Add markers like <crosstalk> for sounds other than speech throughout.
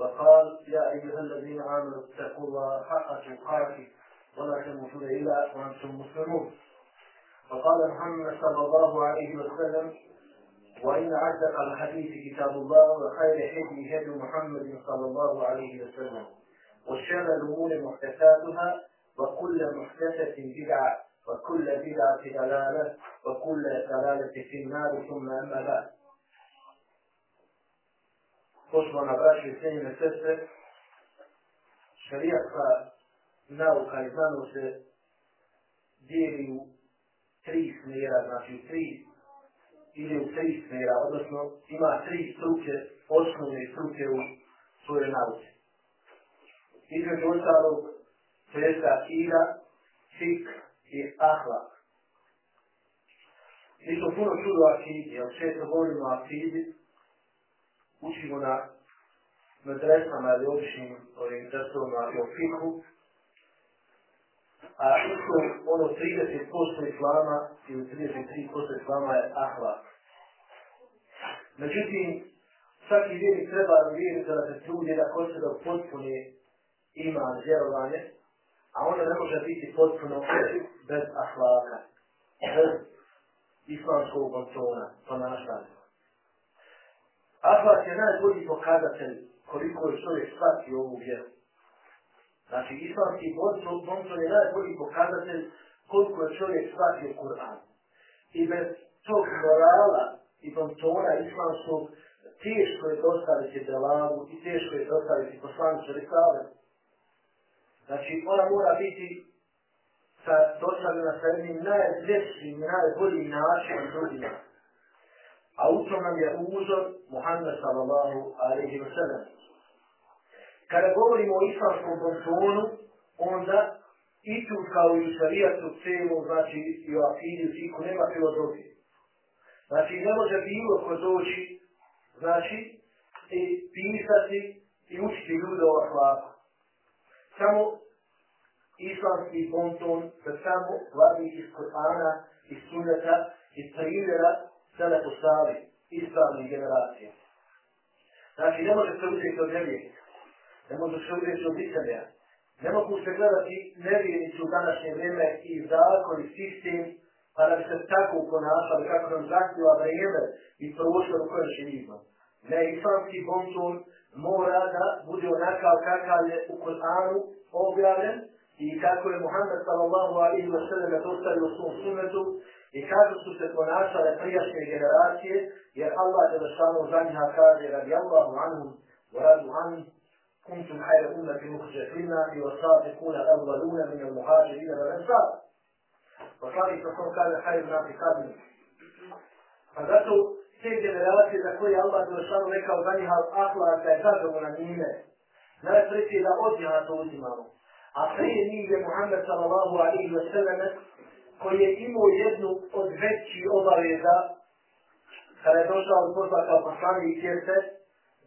وقال يا أيها الذين آمنوا اتقوا الله حق تقاته ولا تموتون الا وأنتم مسلمون. وقال محمد صلى الله عليه وسلم وإن أصدق الحديث كتاب الله وخير هدي هدي محمد صلى الله عليه وسلم وشر الأمور محدثاتها وكل محدثة بدعة وكل بدعة ضلاله وكل ضلاله في النار ثم أما بعد. Poštovana braća i cijenjene sestre, šarijatska nauka i znanost se dijeli u tri smjera, znači u tri ili u tri smjera, odnosno ima tri struke, osnovne struke u svoje nauke. Između ostalog, to je fik i ahlak. Mi smo puno čudo akidi, jer često govorimo o akidi, učimo na medresama ili običnim ovim testovima i o a isto ono 30% islama ili 33% islama je ahlak. Međutim, svaki vjernik treba vjeriti da se trudi da hoće da potpuni ima vjerovanje, a ono ne može biti potpuno bez ahlaka, bez islamskog kontona, ponašanja. Ahlak je najbolji pokazatelj koliko je čovjek shvatio ovu vjeru. Znači, islamski bonton je najbolji pokazatelj koliko je čovjek shvatio Kur'an. I bez tog morala i bontona islamskog teško je dostaviti delavu i teško je dostaviti poslanicu Risale. Znači, ona mora biti sa dostavljena sa jednim najljepšim, najboljim načinom ljudima. A u tom nam je uzor Muhammed sallallahu alaihi wa sallam. Kada govorimo o islamskom bontonu, onda i tu kao i u šarijatu celu, znači i o akidi, u fiku, nema filozofije. Znači ne može bilo ko doći, znači, i pisati i učiti ljude o ahlaku. Samo islamski bonton se samo vladi iz Korana, iz sunneta, iz primjera sada postavi ispravnih generacija. Znači, ne može se uzeti od nevijeka. Ne može se uzeti od iselja. Ne mogu se gledati nevijenici u današnje vrijeme i zakon i sistem, pa da bi se tako ponašali kako nam zahtjeva vrijeme i prostor u kojem živimo. Ne, islamski bonton mora da bude onakav kakav je u Koranu objavljen i kako je Muhammed sallallahu alaihi wa sallam dostavio u svom sunetu i kako su se ponašale prijašnje generacije, jer Allah je došao za njih kaže radi Allahu anhum wa radu anhum kuntum hajra ummeti muhđe finna i osati kuna evvaluna min al muhađe ila al ansar. Poslani sa tom kaže hajra nati kadmi. Pa zato te generacije za koje Allah je došao rekao za njih ahlak da je zadovoljna njime, najpreće da od njih to uzimamo. A prije njih je Muhammed sallallahu alaihi wa sallam koji je imao jednu od većih obaveza kada je došao od posla kao poslani i tjerte,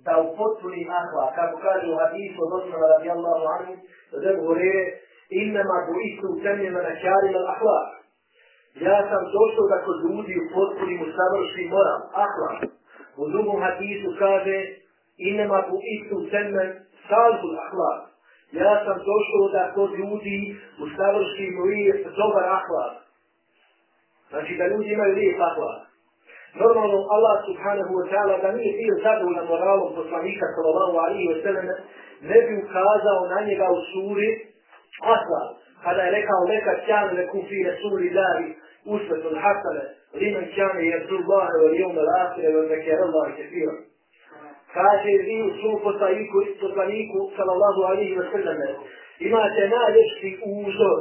da u potpuni ahla, kako kaže u hadisu od osmana radijallahu anhu, da je gore, innama bu istu temljena na kjarima ahla. Ja sam došao da kod ljudi u potpunim u savrši moram, ahla. U drugom hadisu kaže, innama bu istu temljen salbu ahla. Ja sam došao da kod ljudi u savrši moje dobar ahlak. Znači da ljudi imaju lijep ahlak. Normalno Allah subhanahu wa ta'ala da nije bio zadovoljan moralom poslanika sallallahu alaihi wa sallam ne bi ukazao na njega u suri ahlak. Kada je rekao neka kjane ne kufi resuli dari usvetul hasane limen kjane jerzu Allahe wa lijom al-akhire wa zekir Allah kefira. Kaže vi u svom poslaniku, poslaniku sallallahu alaihi wa sallam imate najljepši uzor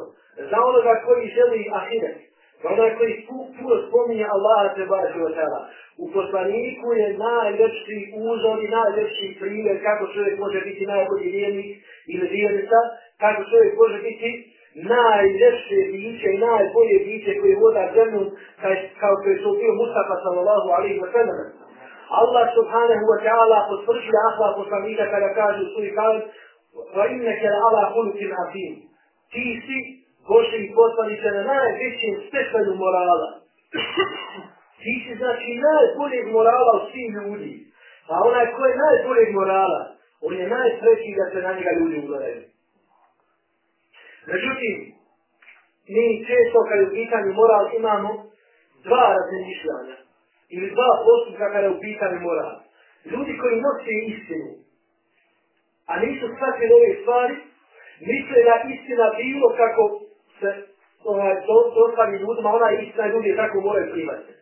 za onoga koji želi ahiret Onaj koji puno spominje Allaha te baš u tela. U poslaniku je najljepši uzor i najljepši primjer kako čovjek može biti najbolji vijenik ili vijenica, kako čovjek može biti najljepše biće i najbolje biće koje voda zemlju kao što je bio Mustafa sallallahu alaihi wa sallam. Allah subhanahu wa ta'ala potvrđuje ahla poslanika kada kaže u suri kalet وَإِنَّكَ inneke ala hulukin. Ti si Boži i poslanice na najvećem stepenu morala. Ti si znači najboljeg morala u svim ljudi. A onaj ko je najboljeg morala, on je najsrećiji da se na njega ljudi ugledaju. Međutim, mi često kad je u pitanju moral imamo dva razmišljanja. Ili dva postupka kada je u pitanju moral. Ljudi koji nosi istinu, a nisu shvatili ove stvari, misle da istina bilo kako se ovaj, to, ljudima, ona je istina ljudi tako moraju primati.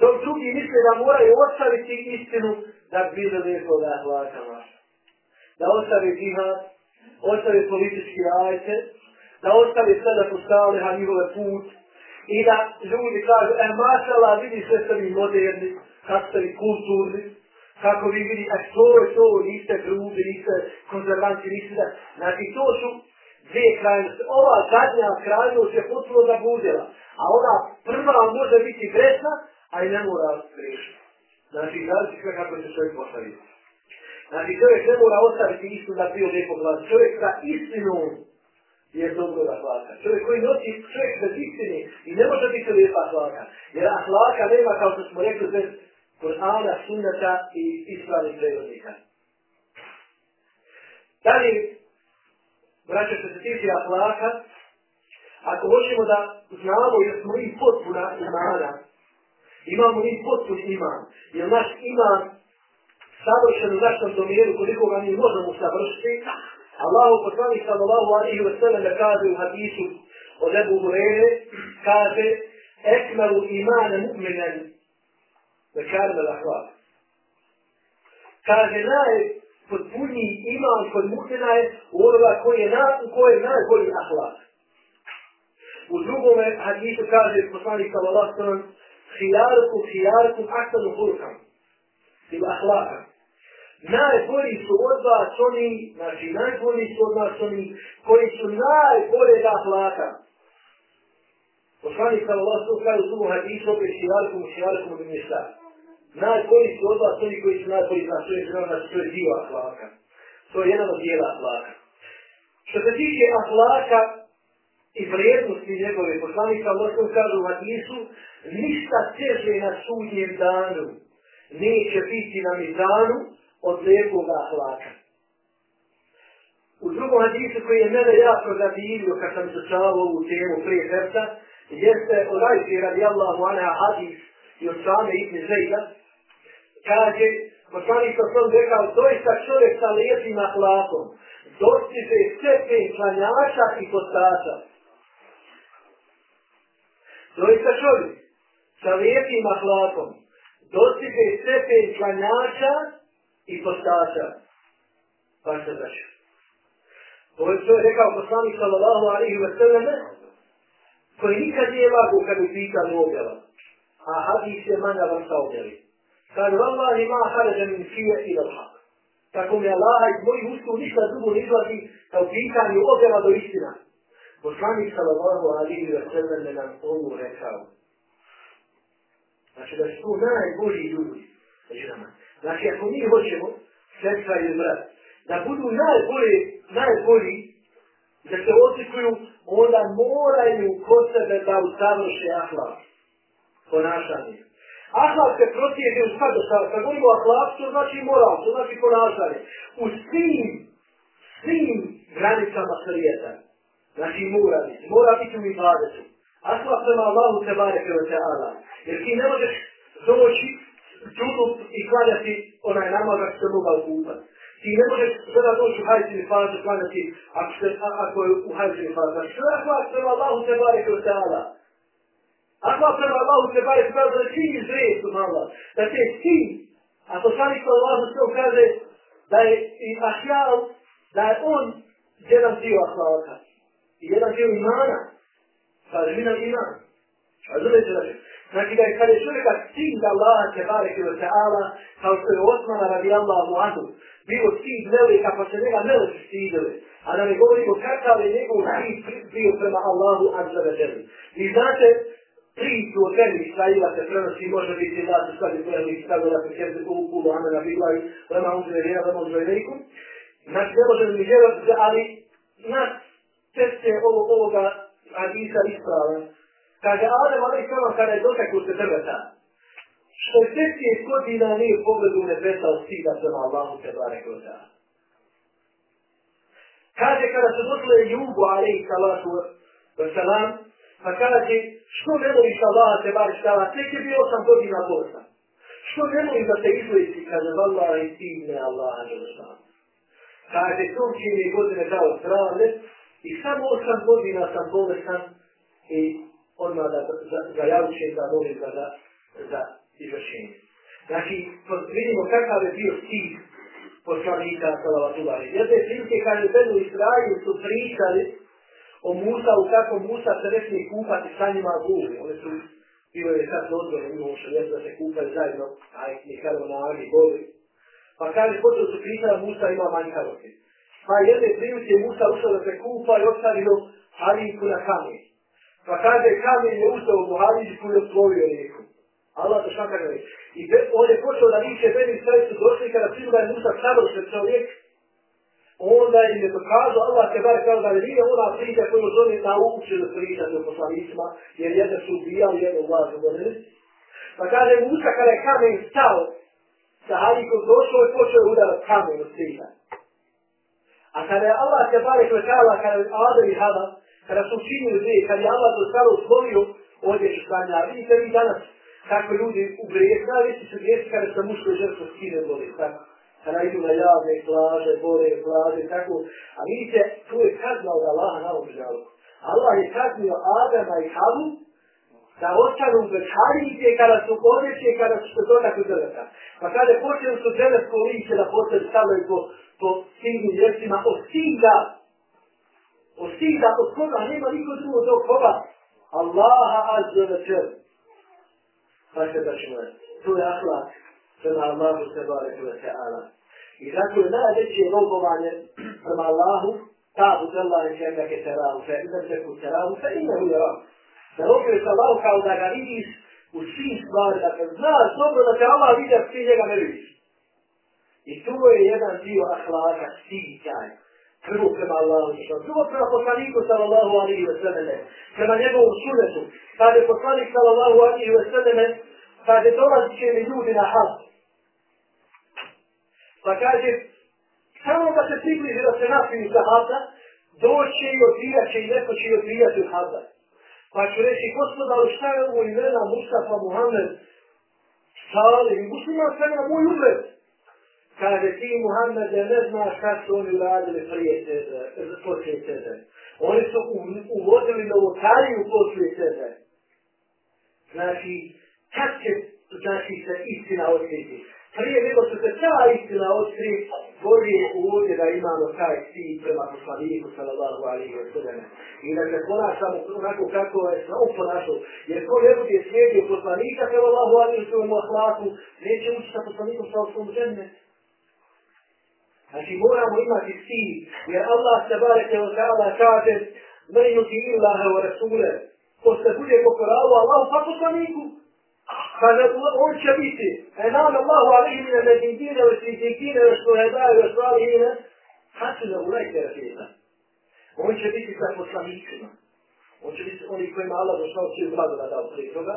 Dok drugi misle da moraju ostaviti istinu da bi bilo neko da hlaka vaša. Da ostavi džihad, ostavi politički ajte, da ostavi sve da postavlja na njihove put i da ljudi kažu, e mašala, vidi sve ste vi moderni, kako ste vi kulturni, kako vi vidi, a što je to, niste grubi, niste konzervanti, niste da. Znači, to su dvije krajnosti. Ova zadnja krajnost je potpuno zabudila, a ona prva može biti grešna, a i ne mora grešna. Znači, znači sve kako se čovjek postaviti. Znači, čovjek ne mora ostaviti istinu da bio lijepo glas. Čovjek sa istinom je dobro da hlaka. Čovjek koji nosi čovjek bez istine i ne može biti lijepa hlaka. Jer hlaka nema, kao što smo rekli, bez Kur'ana, sunnata i ispravnih prevodnika. Dalje, braća što se tiče ahlaka, ako hoćemo da znamo jer smo i potpuna imana, imamo i potpun iman, jer naš iman savršen u našem domjeru koliko ga mi možemo savršiti, Allahu poslani sallallahu alaihi wa sallam kaže u hadisu od Ebu Hurere, kaže, ekmalu imana mu'minan, ve karme l'ahlak. Kaže, naj, potpuniji iman kod mu'mina je u onoga koji je, na, koji je najbolji ahlak. U drugom hadisu kaže poslanik sallallahu sallam, hijarukum, hijarukum, ahtanu hulkam. Ili ahlaka. Najbolji su od vas oni, znači najbolji su od vas oni, koji su najbolje da ahlaka. Poslanik sallallahu wa sallam kaže u drugom hadisu, opet hijarukum, hijarukum, ili ništa najbolji su od vas oni koji su najbolji za to je znači to je dio ahlaka. To je jedan od dijela ahlaka. Što se tiče ahlaka i vrijednosti njegove poslanika, Loskom kažu u Hadisu, ništa teže na sudnjem danu neće biti na mizanu od lijepog ahlaka. U drugom hadisu koji je mene jako zadivio kad sam izučavao ovu temu prije srca, jeste od Ajke radijallahu anha hadis i od same Ibn Zejda, kaže, poslanik sa svom rekao, doista čovjek sa lijepim ahlakom, dostiže stepen klanjača i postača. Doista čovjek sa lijepim ahlakom, dostiže stepen klanjača i postača. Pa se daću. Ovo je što je rekao poslanik sallallahu alaihi wa sallam, koji nikad nije lagu kad je pitanju objava. A hadis je manja vam sa objavi. Kaže, Wallahi ma harađa min fije i da. Tako mi Allaha iz mojih ustu ništa drugo ne izlazi kao pitanje objava do istina. Poslanik sallallahu alihi wa sallam nam ovu rekao. Znači da su to najbolji ljudi. Znači ako mi hoćemo, sestra ili brat, da budu najbolji, najbolji, da se osjekuju, onda moraju kod sebe da usavrše ahlak. Ponašanje. Ahlak se protiježe u skladu sa, kad govorimo ahlak, to znači moral, to znači ponašanje. U svim, svim granicama svijeta. Znači mora biti, mora biti u ibadetu. Ahlak prema Allahu te bare kao te Allah. Jer ti ne možeš doći čudu i klanjati onaj namaz ako se mogao kupat. Ti ne možeš sada doći u hajzini fazu klanjati ako, se, ako je u hajzini fazu. Znači, što je ahlak prema Allahu te bare kao te Ako prema Allahu te bare kao da ti izreje su mala, da te ti, a to sami kao Allahu se kaže da je i ahjal, da je on jedan dio ahlaka i jedan dio imana, kaže mi nam iman. Razumijete da? Znači da je kada je čovjeka stid da Allah te barek ili ta'ala, kao što je Osmana radi Allahu anhu, bio stid meleka kako se njega meleki stidili. A da ne govorimo kakav je njegov stid bio prema Allahu azza wa jalla. Vi znate, priču o tebi Israila se prenosi, može biti da se stavi koje mi stavio da se kjerde u kulu Amena Bilaj, lema uzre vjera, lema uzre veliku. Znači, ne možemo mi vjerovati, ali nas teste ovo, ovoga Adisa isprava. Kaže, Adem, ali samo kada je dotakao se drveta, što je deset godina nije pogledu nebesa od sida prema Allahu te bare kroza. Kaže, kada se dotle Jugu, ali i salatu salam, pa kaže, što ne voliš Allaha te bariš tala, tek je bio osam godina bolsa. Što ne volim da te izliči, kaže, vallaha i ti ne Allaha ne. Kaže, to čini godine dao zdravlje, i samo osam godina sam bolestan i odmah da, za, za javče da molim ga za, za izvršenje. Znači, vidimo kakav je bio stih poslanika Salavatulari. Jedne prilike kaže, Benu Israju su pričali o Musa, u kako Musa se ne smije kupati sa njima gubi. One su bilo je sad dozvore, imamo što jesu da se kupaju zajedno, a ih kada na Ani goli. Pa kaže, počeo su pričali, Musa ima manjkavosti. Pa jedne prilike Musa ušao da se kupa i ostavio Halinku na kamen. Pa kaže, kamen je ustao u Halinku i otvorio rijeku. Allah to šta kaže. I be, on je počeo da niče meni sve su došli kada činu je Musa savršen čovjek. Onda im je dokazao, Allah te bar kao da ne nije ona priča koju su oni naučili pričati o poslanicima, jer jedne su ubijali, jedne vlažu donili. Pa kaže Musa kada je kamen stao, sa Halikom došao i počeo udarati kamen od svita. A kada je Allah te bare kvetala, kada je Adem i Hada, kada su učinili dvije, kada je Allah to stalo stvorio, ovdje ću stanja. Vidite vi danas kako ljudi u grijeh, najveći su grijeh kada se muško žrtvo skine boli, tako. Kada idu na javne plaže, bore, plaže, tako. A vidite, to je kazna od Allaha na ovom žalu. Allah je kaznio Adama i Havu da ostanu bez harinke kada su odjeće, kada su se dotakli drveta. Pa kada počeli su drvetko lice da postoje stavljaju po, po stignim mjestima, od stiga, od stiga, od koga, nema niko drugo do koga, Allaha azza wa jel. Pa se da ćemo, to je ahlak, prema Allahu se barek wa ta'ala. I zato je najveće robovanje prema Allahu, ta budella je čega ke terahu, fe idem teku terahu, fe imehu je rahu. Da robuješ Allahu kao da ga vidiš u svim stvari, da kad znaš dobro da te Allah vidi, a ti njega ne vidiš. I tu je jedan dio ahlaka, stihaj. Prvo prema Allahu, drugo prema poslaniku sallallahu alihi wa sallame, prema njegovom sunetu. Kada je poslanik sallallahu alihi wa sallame, kada dolazi će mi ljudi na hal. Pa kaže, samo da se približi da se napiju za hata, doće i odvijat će i neko će i odbijati od hata. Pa ću reći, gospodaru, šta je ovo imena Mustafa Muhammed? Salim, musliman sam na moj ugled. Kaže, ti Muhammed ne znaš šta su oni uradili prije tebe, poslije tebe. Oni su uvodili novotariju poslije tebe. Znači, kad će znači, se istina otkriti? Prije nego što se ta istina otkri, bolje je ovdje da imamo taj stil prema poslaniku, sallallahu alihi wa sallam. I da se ponašamo onako kako je se on ponašao. Jer ko ne bude slijedio poslanika, sallallahu alihi wa sallam, u ahlaku, neće ući sa poslanikom sa osvom žene. Znači moramo imati stil, jer Allah se bareke wa ta'ala kaže, ne illaha wa rasule, ko se bude pokorao Allahu pa poslaniku, Pa Kaže, on će biti, enam Allahu alihi mine medindine, ve svidikine, ve šuhedaju, ve svalihine, hasu da ulajte rafina. On će biti sa poslanicima. On će biti oni kojima Allah došao svoj blagodat dao prije toga,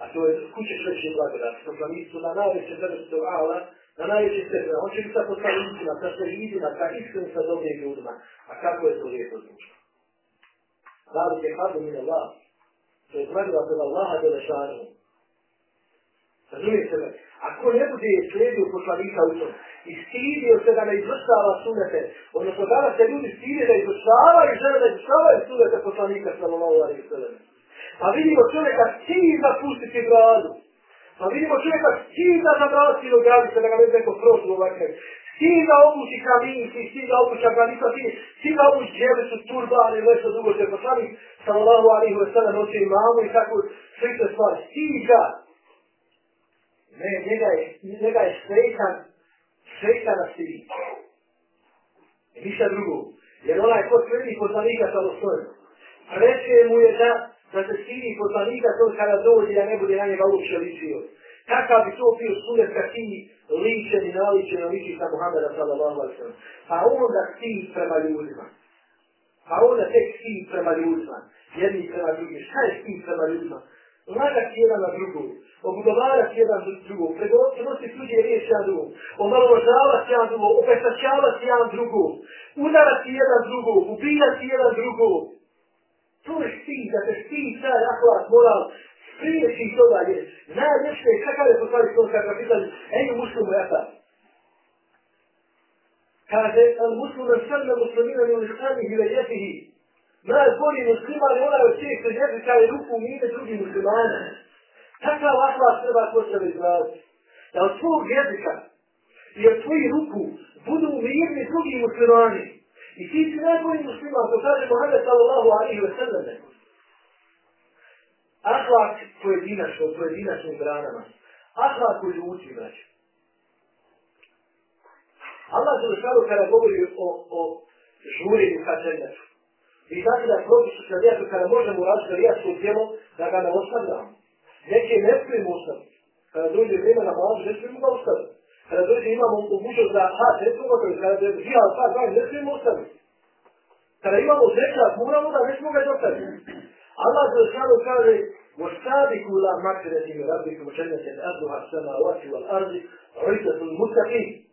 a to je kuće sveći blagodat. Poslanici su na najveće zrstu Allah, na najveće sebe. On će biti sa poslanicima, sa sredinima, sa iskrenim, sa dobrim ljudima. A kako je to lijepo zvučno? Zalik je hadu min Allah. To je pravila kod Allaha Đelešanu. Razumijete me? Ako ne bude slijedio poslanika u tom i stidio se da ne izvršava sunete, odnosno danas se ljudi stide da izvršavaju i žele da izvršavaju sunete poslanika sallallahu alaihi sallam. Pa vidimo čovjeka stida pustiti bradu. Pa vidimo čovjeka stida zabrati nogavice da ga ne neko prošlo ovakve. Stida obući kaminci, stida obući afganisati, stida obući turban ili nešto drugo što je poslanik sallallahu alaihi wa sallam noće imamu i tako slične stvari. Stiga. Ne, njega je, njega je šeitan, šeitan na stigi. I e, ništa drugo. Jer onaj ko sledi poslanika sa osnovima. preče mu je da, da se stigi poslanika to kada dođe da ne bude na njega uopće ličio. Kakav bi to bio sunet kad ti ličen i naličen liči sa Muhammeda sallallahu alaihi sallam. Pa onda ti prema ljudima. Pa onda tek ti prema ljudima. Jedni prema drugim. Šta je ti prema ljudima? Lagati jedan na drugu. Obudovarati jedan na drugu. Prenositi tuđe riječ jedan drugu. Omalovažavati jedan drugu. Opetačavati jedan drugu. Udarati jedan drugu. Ubijati jedan drugu. To je stih, da te stih, taj akvat moral, spriječi toga je. Najljepše je, kakav je poslali to kakav pitanje, ej muslimu jata. Kaže, al muslimu na muslimina ni ulišani hi vejetihi. Najbolji musliman je onaj od čijeg se jezika i ruku u mine drugi muslimana. Takav aklat treba ko se izraziti? Da od svog jezika i od svojih ruku budu mirni drugi muslimani. I ti si najbolji musliman, to kaže Mohamed sallallahu alaihi wa sallam. Ahlak pojedinačno, u pojedinačnim granama. Ahlak u ljuči, braću. Allah se došao kada govori o, o žurenju ka džennetu. Vi znate da propis u šarijetu kada možemo uraditi šarijetsko tijelo, da ga ne ostavljamo. Neke ne smijemo ostaviti. Kada dođe vrijeme na malažu, ne smijemo ga ostaviti. Kada dođe imamo mogućnost da ha, ne smijemo ostaviti. Kada dođe žija, pa, dva, ne smijemo ostaviti. Kada imamo zekat, moramo da ne smijemo ga ostaviti. Allah se došao kaže, والسابقوا إلى مغفرة من ربكم جنة أرضها السماوات والأرض عدة المتقين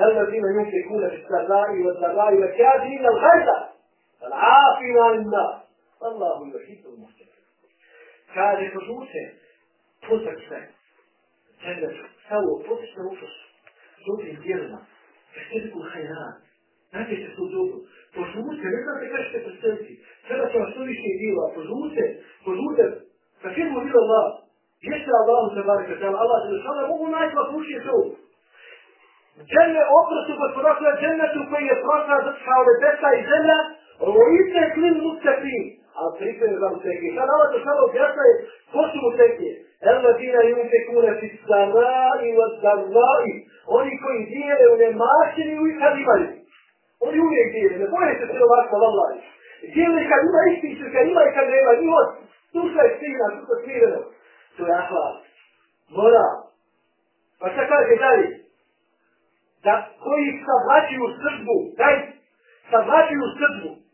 الذين ينفقون في السراء والضراء والكاظمين الغيظ والعافين عن الناس والله يحب المحسنين كان خصوصا فتك سنة جنة سوى فتك نفس صوت الجنة تحترق الخيرات Znate se dobro. Požurite, ne znate kada ćete predstaviti. Sada će vas to više djela. Požurite, požurite. Kad firmu bilo Allah, jeste Allah se barike tala, Allah se sada mogu naći vas ušije to. Džene oprostu kod porokle džennetu koji je prošla kao nebesa i zemlja, lice klin mustakim. A pripremi za mustake. Sada Allah to samo objasnaje ko su mustake. Elladina yunfekune fi sarai wa zarai. Oni koji dijele u nemaštini i kad imaju. Oni uvijek dijele. ne boje se siromašta vallaj. Dijele kad ima ispisu, kad ima i kad nema, njihov duša je stigna, duša je smirena. To je ahlak. Mora. Pa šta kaže dalje? Da koji savlačuju srđbu, daj, savlačuju srđbu.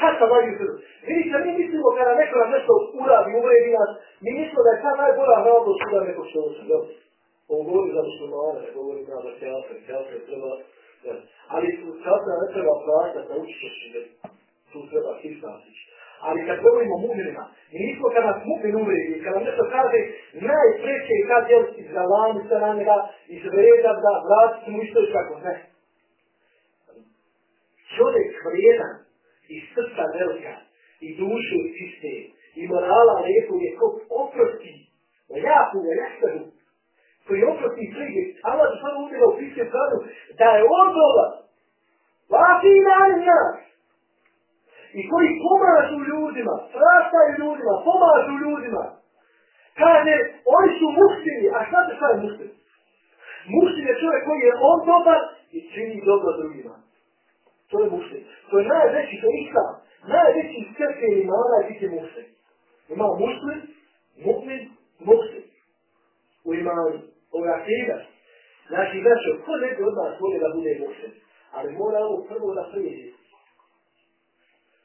Kad savlačuju srđbu? Vidite, mi mislimo kada neko nam nešto uradi, uvredi nas, mi mislimo da je ta najbolja hrabrost suda neko što se dobro. Ovo govori za muslimane, ne govori na za kjafre, kjafre treba Ali sada ne treba plaćati da učiš što tu treba histastići. Ali kad govorimo o mu'minima, mi nismo kad nas mu'min uvredi, kad nam nešto kaže, najpreće je kad jel iz galani se na njega, iz vreda da vratiti mu isto kako ne. Čovjek vrijedan, i srca velika, i dušu čiste, i morala lijepo je kog oprosti, o jaku, je jastavu, koji oprosti svege, Allah je samo uvijek u piske da je on dobar. Vati i nas. I koji pomažu ljudima, praštaju ljudima, pomažu ljudima. Kaže, oni su muštini, a šta te šta je muštin? Muštin je čovjek koji je on dobar i čini dobro drugima. To je mušlik. To je najveći, to je islam. Najveći stepen imana je biti mušlik. Ima mušlik, mu'min, mušlik. U imanu ovo akida. Znači, znači, ko neko od nas voli da bude mušlik? Ali mora ovo prvo da prijeđe.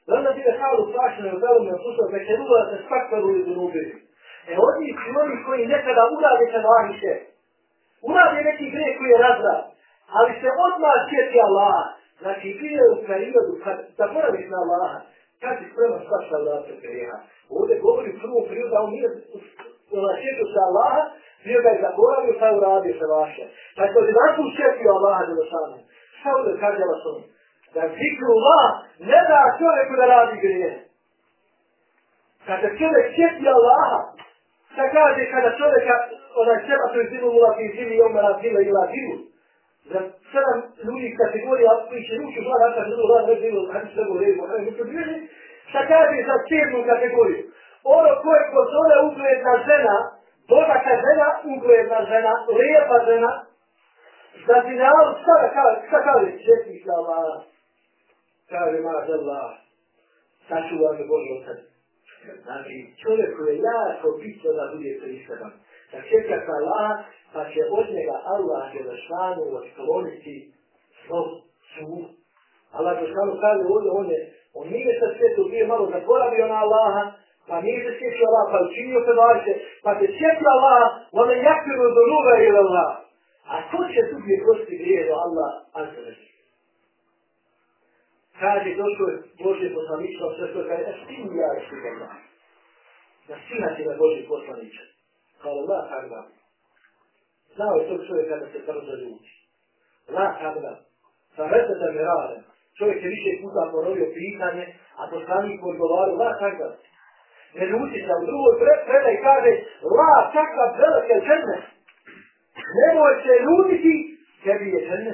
Zanda ti da kao uprašene u zelom na slušao, da će ruva da se spaktaru ili drugi. E oni su oni koji nekada urade se. Urade neki gre koji je razrad. Ali se odmah sjeti Allah. Znači, bio je u periodu kad zaboraviš na Allaha. Kad si spreman svašta vrata greha. Ovdje govori u prvom periodu da on nije na sjetu sa Allaha, bio ga je zaboravio, šta uradio se vaše. Pa je to jedan put šetio Allaha za došanu. Šta ovdje kaže vas on? Da zikru Allah ne da čovjeku da radi grije. Kada čovjek šetio Allaha, šta kaže kada čovjeka, onaj seba to je zimu mula fi zimi, on mera zila ila zimu. Za sedam ljudi kategorija, koji će ući u zla, nasa zimu, zla, ne bilo, hajde sve go lijevo, hajde se to bili, Šta kaže za sedmu kategoriju? Ono koje pozove ugledna žena, bogata žena, ugledna žena, lijepa žena, za zinalu, šta da kaže, šta kaže, četnik Allah, kaže, mađa Allah, sačuvaj me Bože od sebe. Znači, čovjek koji je jako bitno da bude priseban, da čeka sa Allah, pa će od njega Allah je otkloniti svoj svu. Allah je kaže ovdje, on je, on nije sa svijetu bio malo zaboravio na Allaha, pa nije se sjećao Allah, pa učinio se vaše, pa se sjećao Allah, on je jakviro do nuga ili Allah. A ko će tu gdje prosti grije do Allah, azreći? Kaže, došlo je Božje poslanično, sve što kaže, a s tim ja je svi Allah. Da sina ti na Božje poslaniče. قال Allah, tako da. Znao je tog čovjeka da se brzo ljuti. Allah, tako da. Da mi. Čovjek je više puta ponovio pitanje, a poslanik odgovario, Allah, la da. Ne ljuti se, u drugoj predaj kaže, Allah, kakav velike žene. Nemoj se ljutiti, tebi je žene.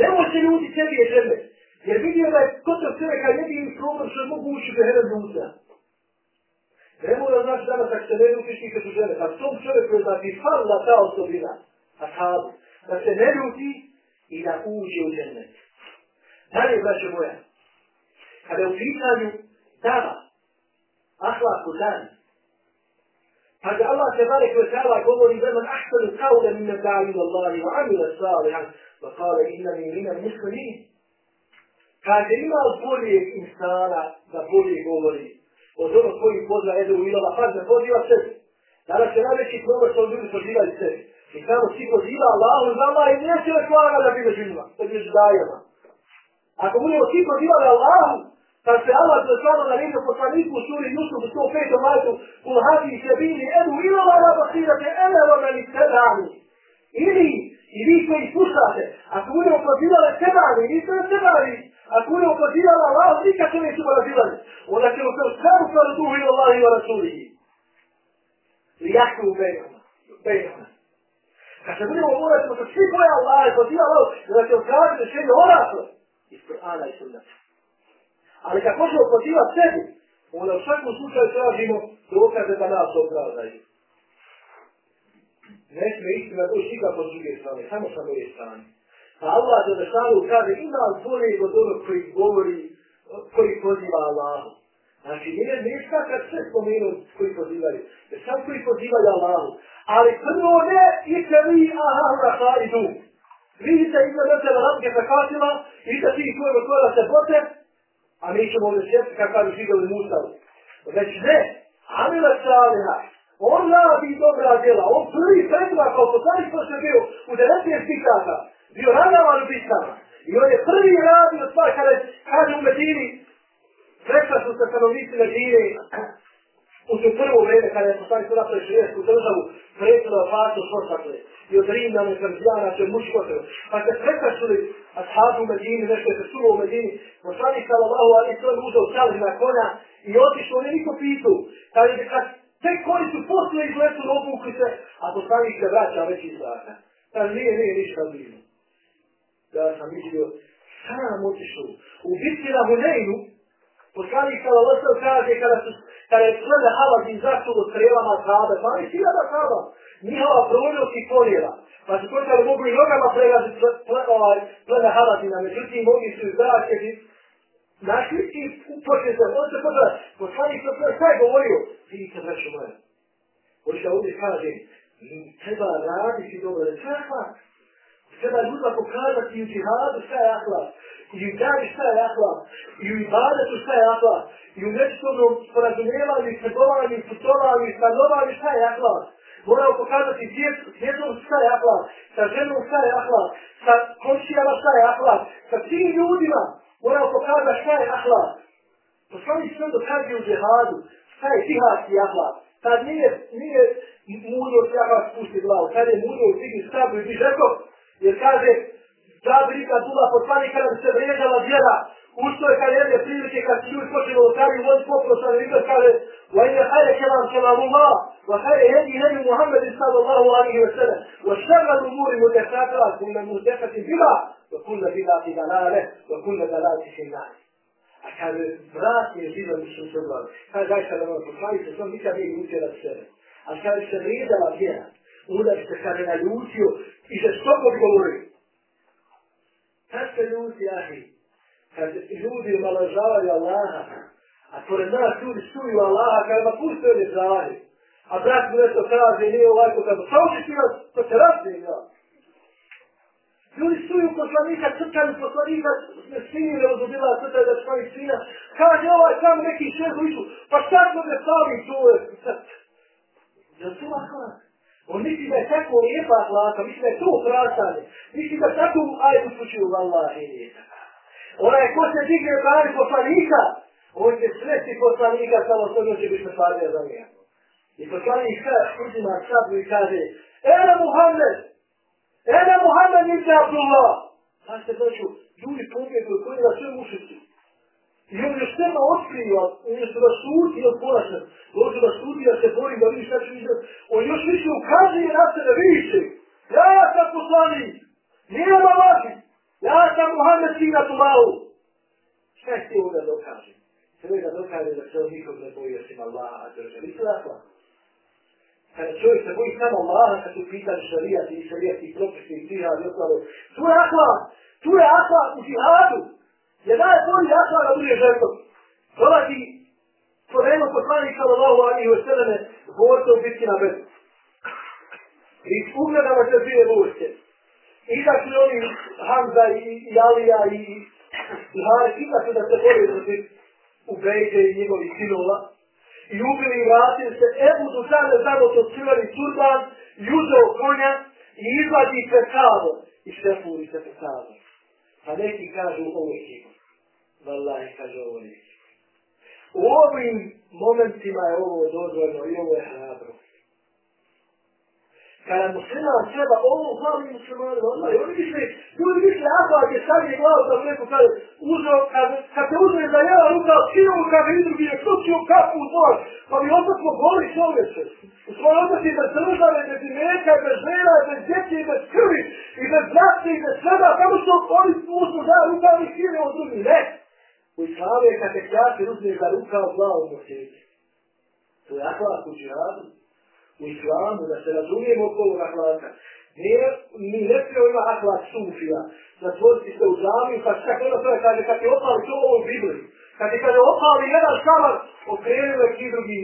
Nemoj se ljutiti, tebi je žene. Jer vidio da je kod tog čovjeka jedini problem što je mogu ući u behera ljuta. Ne mora znači danas ako se ne ljutiš nikad u žene. A tom čovjeku je da ti falila ta osobina. Pa A sabu. Da se ne ljuti i da uđe u žene. Dalje, braće moja. Kada je u pitanju dava, ahlaku dan, pa da Allah se barek ve ta'ala govori da man ahsanu qawla min da'i Allahi wa amila salihan wa qala innani min al-muslimin. Kaže ima boljeg insana da bolje govori od onog svojih pozna jedu u Ilova, pa ne poziva se. Danas je najveći problem što ljudi pozivaju se. I samo svi poziva Allahu za Allah i neće le hvala da bi među njima, da bi među dajama. Ako budemo svi pozivali Allahu, kad se Allah za slava na redu poslaniku u suri Jusuf u 105. majtu, u hadi i bili Edu Ilova na basirate, ene vome li sedani. Ili, i vi koji slušate, ako budemo pozivali sedani, vi ste sedani, Ako budemo ukazivala Allah, nikad se nećemo razilani. Onda će ćemo se ustavu kada duhu ila Allah i wa rasulihi. Li u bejnama. Kad se budemo morati, ćemo se svi boja Allah i pozivali Allah, da će ukazati rješenje orato. Iz Kur'ana i sunnata. Ali kad možemo pozivati sebi, onda u svakom slučaju tražimo dokaze da nas opravdaju. Ne sme istina doći nikako s druge strane, samo sa moje strane. Pa Allah za dešavu kaže ima bolje od onog koji govori, koji poziva Allahu. Znači, nije ništa kad sve spomenu koji pozivaju. Jer sam koji pozivaju Allahu. Ali prvo ne, i se vi, aha, aha, idu. du. Vidite, ima da se razlike sa katima, i da ti svoje gospoda se bote, a mi ćemo ovdje sjeti kakav je židovi Musavu. Već ne, Amila Saliha, on radi dobra djela, on prvi predva kao poslanik što se bio u 19 pitaka, bio radavan u bitama. I on je prvi radio stvar kada kaže u Medini, rekla su se stanovnici Medine, u tu prvo vreme kada je postali su napravi šrijesku državu, predsjedao fasu šosakle. I od Rimna mu krzijana će muškote. Pa se sreća su li ashabu u Medini, nešto je se sulo u Medini, poslani sallallahu ali to je uzao čali na konja i otišao, on je niko pitu. Kaže da kad te koji su posle izletu obukli se, a poslani se vraća već iz zraka. Kaže nije, nije ništa bilo da sam mislio, sam otišao. U bitci na Huneinu, poslani kada Losel kaže, kada, su, kada je plene Halazin zasulo strelama Kabe, pa oni sila da Kaba, njihova provodnost i polijela. Pa su počeli mogu i nogama pregaziti ovaj, plene Halazina, međutim, mogli su izdačiti, našli i počeli se, on se pogleda, poslani što sve, sve govorio, vidite, vreću moje. Oni da ovdje kaže, treba raditi dobro, da čakva, treba ljudima pokazati i u džihadu šta je ahlak, i u džavi šta je ahlak, i u ibadetu šta je ahlak, i u međusobnom sporazumijevanju, trgovanju, putovanju, stanovanju šta je ahlak. Moramo pokazati djetom šta je ahlak, sa ženom šta je ahlak, sa komšijama šta je ahlak, sa svim ljudima moramo pokazati šta je ahlak. Poslani sve dokazi u džihadu, šta je džihadski ahlak. Tad nije, nije mudro se ahlak spusti glavu, tad je mudro stigni stabu i bi rekao, Jer kaže, Džabir kad Dula poslani kada bi se vrijeđala djela, ušto je kad jedne prilike kad si ljudi počeli u kari vodi poprosan i kad kaže, wa inne hajde kelam kelam Allah, wa hajde hedi nebi Muhammed sallallahu alihi wa sallam, wa šerra l'umuri mudesatila, kulle mudesatin bila, wa kulle bila ti dalale, wa kulle dalati ti sinari. A kaže, vrat je živan u svom glavu. Kaže, daj sad vam poslavi se, sam nikad nije ljutio sebe. A kaže, se vrijedala vjera. Onda se kaže, naljutio i se stop odgovori. Kad se ljudi jahi, Kad ljudi omalažavaju Allaha, a pored nas ljudi suju Allaha, kad ma pusti one zahri. A brat mu nešto kaže, nije ovako, kada sa uči ti nas, to će razvijem ja. Ljudi suju poslanika, crkani poslanika, sinu sinile odobila crkaju da škali sina. Kaže ovaj sam neki šest išu, pa šta smo ne me stavi tu? Jel to ahlak? On misli da je tako lijepa hlaka, misli da je to opraštanje. Misli da tako ajdu slučaju u i nije tako. Onaj ko se digne brani poslanika, on će sveti poslanika, samo s će biti se slavio za njega. I poslanik sad uzima sabu i kaže, Ena Muhammed, Ena Muhammed nisi Abdullah. Znaš se doću, ljudi pobjegu koji da sve mušicu. I on još nema otkriva, umjesto da sudi od ponaša, dođe da sudi da se bori, da vidi šta će vidjeti. On još više ukazuje na sebe, vidite. Ja sam poslanik, nije na vaši. Ja sam Muhammed sina Tumalu. Šta je htio da dokaže? Htio da dokaže da se on nikog ne boji osim Allaha, a drža. Vi što je kada čovjek se boji samo Allaha, kad su pitali šarijati i šarijati i propisi i džihad i ostalo. Tu je akla, tu je akla u džihadu. Ne daje svoj akla da bude žrtvom. Dolazi spomenuo poslani sallallahu alaihi wa sallame borca u bitki na bezu. I ugledamo se dvije vojske. I da su oni Hamza i, i Alija i, i Haris, i da su da se bori protiv Ubejde i njegovih sinova i ubili i vratili se, Ebu Duzane znamo to crveni turban i uzeo konja i izvadi pred i šefuri se pred. Pa neki kažu ovo je kibor. Wallahi kaže ovo je kibor. U ovim momentima je ovo dozvoljno i ovo je hrabro kada musliman treba ovo glavi muslimani, odmah, oni misli, ljudi misli, Ahmad je stavio glavu za neko kad uzo, kad, kad te uzme za jedna ruka, skinuo mu kada i drugi je kročio kapu u tvoj, pa mi opet smo goli čovječe. U svoj odnosi bez države, bez imeka, bez žena, bez djece, bez krvi, i bez značne, i bez svega, samo što oni uzmu za ruka, ali skine od drugi, ne. U islamu je kad te kjači uzme za ruka, glavu mu sjeti. To je ahlat u džihadu u islamu, da se razumijemo oko ovog ahlaka. Nije, mi ne smijemo ima ahlak sufija, zatvoriti se u džamiju, pa čak ono to je kaže, kad je opali to ovo u Bibliji, kad je kada opali jedan šamar, okrenuli neki drugi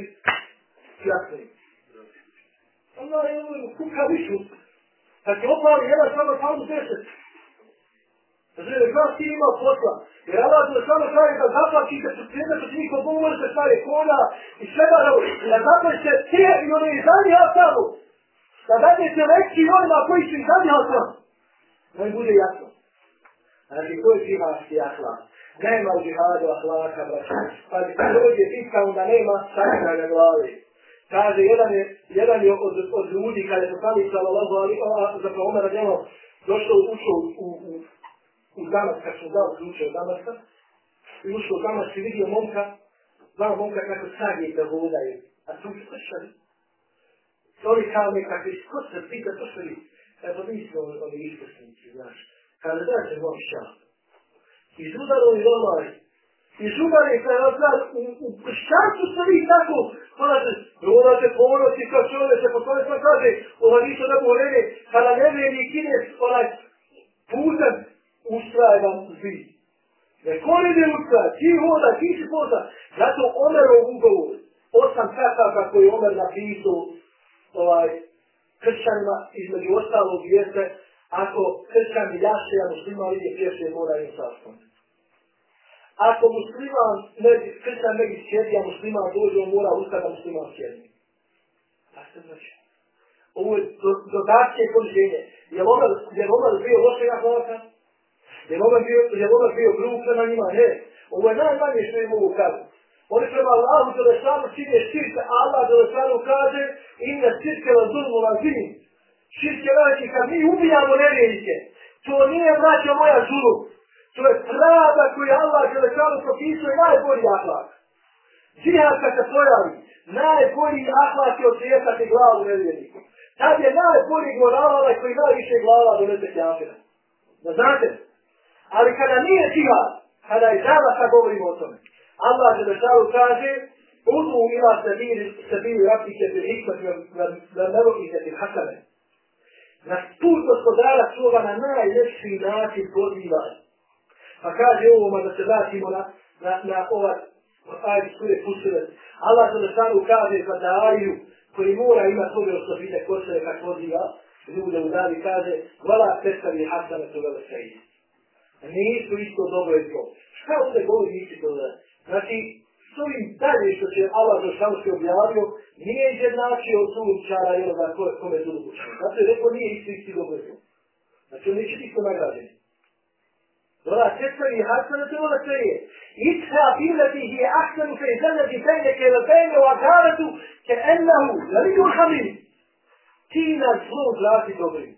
jasni. Allah je ono, kuka višu. Kad je opali jedan šamar, pa ono deset. Znači, znaš ti ima posla. Jer Allah je samo kaže da zaplaći da su cijene što ti niko Bog može stvari kona i svega da da zaplaće te i one i zadnji tamo. Da dadne se reći onima koji su i zadnji tamo. Da im bude jasno. Znači, koji ti imaš ti ahlak? Nema u džihadu ahlaka, braća. Pa bi se dođe pitka, onda nema sakra na glavi. Kaže, jedan je, jedan je od, od ljudi, kada je poslani sallallahu alaihi wa sallam, zapravo Omer radijalo, ono, došao, ušao u, u, u Damas, kad sam dao ključe od Damaska, i ušao u Damas i vidio momka, dva momka kako sagije da vodaju, a tu su kršali. Oni kao nekakvi, ko se pita, to su li, evo pa mi smo oni iskusnici, znaš, kada da se moj šal. I zudaro i omaj, i zudaro i kada znaš, u, u šćancu ste vi tako, Znate, se povoditi kao čovjek, se postoje pa kaže, ova nisu da bolene, kada ne vjeri kine onaj putan, ustraje vam. Neko ne ne ustraje, ti hoda, ti si hoda. Zato Omerov ugovor, osam kataka koji Omer napisao ovaj, kršćanima između ostalog jeste, ako kršćan jaše, a muslima vidje pješe, mora im sastaviti. Ako musliman, ne, kršćan ne bi sjedi, a musliman dođe, on mora ustati, da musliman sjedi. A što znači? Ovo je dodatke poniženje. Je li Omer bio loše jak ovakav? Je li bio, je li bio grub prema njima? Ne. Ovo je najmanje što im mogu kazati. Oni prema Allahu Đelešanu čine širke, a Allah Đelešanu kaže inna širke la zulmu la zim. Širke radi kad mi ubijamo nevjenike. to nije, braćo moja, zulum. To je pravda koju Allah Đelešanu propisuje najbolji ahlak. Džihad kad se pojavi, najbolji ahlak je osvijetati glavu nevjeniku. Tad je najbolji moral onaj koji najviše glava donese kjafira. Da znate? Ali kada nije džihad, kada je dana sad govorimo o tome. Allah je da kaže, Udu ila sabili, sabili rabike bil hikmat na nevokike bil hasane. Na put gospodara svoga na najljepši način pozivaj. Pa kaže ovoma da se vratimo na, na, na ovaj ajde sure Fusiret. Allah za lešanu kaže za daju koji mora ima svoje osobite ko se kad poziva ljude u davi kaže vala pesavi hasane to vele sejde Nisu isto dobro i to. Šta ovdje govori nisi to da? Znači, s ovim dalje što će Allah za lešanu se objavio, nije jednačio od sulučara i onoga kome je sulučara. Zato je rekao nije isto isti dobro i to. Znači, on neće isto nagrađeni. ولا تستوي حسنة ولا سيئة ادفع بالتي هي أحسن فإذا الذي بينك وبين وكالة كأنه ولي حميد Tina zlo glasi dobri.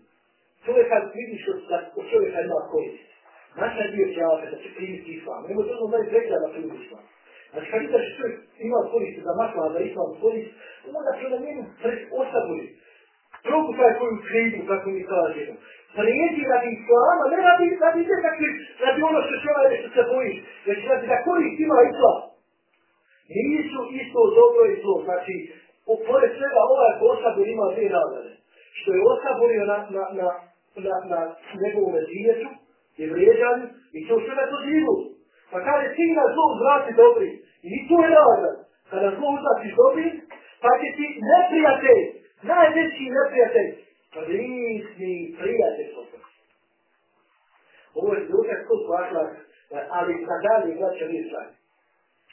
Čovjek kad vidiš od čovjeka ima korist. Naša je bio čavaka da će primiti islam. nego to ono najbolje rekla da primiti islam. Znači kad vidiš čovjek ima korist za masla, za islam korist, onda će na njemu ostavili. Drugu taj koju krivu, kako mi kažemo prijeti radi islama, ne radi, radi nekakvi, radi ono što će ovaj što se bojiš, već radi da korist ima islam. Nisu isto dobro i zlo, znači, pored svega ovaj osabor ima dvije nagrade. Što je osaborio na, na, na, na, na njegovom mezijetu je vrijeđan i će u sve to živu. Pa kaže, ti na zlo uzvrati dobri. I tu je nagrada. Kada zlo uzvratiš dobri, pa će ti neprijatelj, najveći neprijatelj, pa prisni prijatelj postati. Ovo je dokaz kod vašla, ali kada li vraća misla.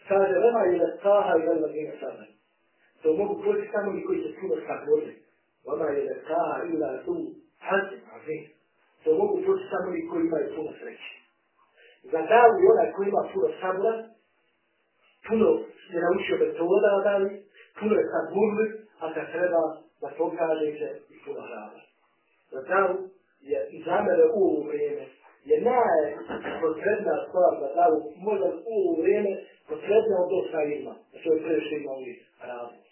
Kaže, vema je da kaha i vema gine sada. To mogu proći samo oni koji se puno sakvode. Vema je da kaha i vema tu hazi, a vi. To mogu proći samo oni koji imaju puno sreće. Za davu i onaj koji ima puno sabora, puno je naučio metoda da dali, puno je sad burli, a kad treba da pokažete i puno hrana. Za davu je i za mene u ovo vrijeme je najpotrebna stvar za davu možda u ovo vrijeme potrebna od dosta ima. a to je previše imali raditi.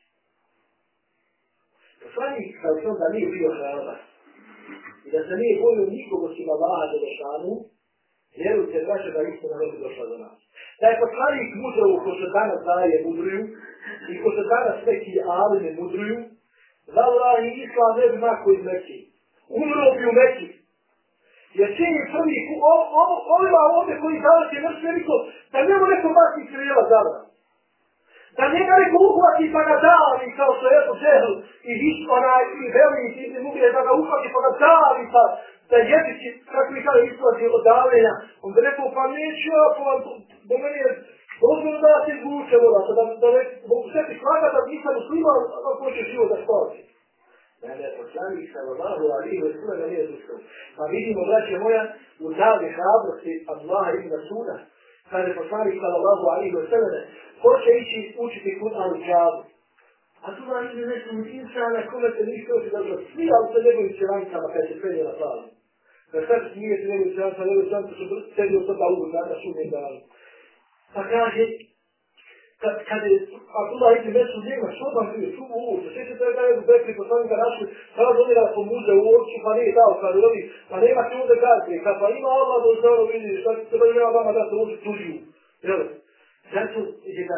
Poslanik sa osnovom da nije bio hrana da se nije bojio nikog osim Allaha vaha do vjerujte, braće da istina ne bi došla do nas. Da je poslanik mudrovo ko se danas daje mudruju i ko se danas neki alime mudruju, da Allah i Islam ne bi mako iz Mekije. Umro bi u Mekiji. Jer čini čovjek, ovima ovdje koji danas je mrtve niko, da njemu neko bati krijela zada. Da njega neko uhvati pa ga davi kao što je Ebu Džehl i Viš onaj i Veli i ti mugle da ga uhvati pa ga davi pa da jezići, kako mi kada izlazi od davljenja. onda rekao pa neću ja po vam, do meni je dozvoljno da se izvuče voda, da, da, da mogu sve ti klaga da nisam uslima, a hoće život da spavati. Ne, ne, poslanik sa Allahu alihi wa sallam nije zušao. Pa vidimo, braće moja, u dali hrabrosti Allaha ibn Suda, kada je poslanik sa Allahu alihi wa sallam, hoće ići učiti Kur'an u džavu. A tu vam ide nešto u insana, kome se nisi hoće da zna, svi ali se njegovim čelancama kada se penje na plavu. Da sad nije se njegovim čelancama, njegovim čelancama su sedio to da uvu, da šumim dali. Pa kaže, kad, kad je Abdullah ibn Mesud njega, što vam bio, što mu uvođe, sve će da je u Bekri poslani ga našli, kada pa donira po muze u oči, pa nije dao, kada je ovi, pa nema ti ovdje gazi, kad pa ima Allah da se ono vidi, šta će treba pa ima vama da se uči tužiju, jel? Zato je da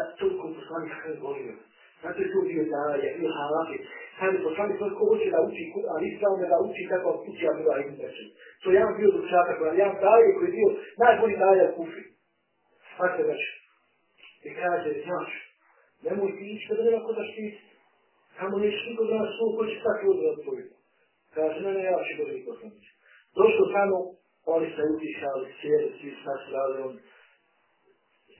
poslanik poslani volio. zato je tu bio daje, bio halafi, kada je poslanik poslani ko hoće da uči, a islam da uči kako uči Abdullah ibn Mesud. To je jedan bio dučatak, ali jedan daje koji je bio najbolji daje u kufi. Svaki večer i kaže, znaš, nemoj ti ići kada nema ko da štiti. Kamo neš niko za nas svoj, ko će tako odred tvoju. Kaže, ne, ne, ja ću dobiti poslanić. Došlo samo, oni se utišali, sjeli, svi s nas rali,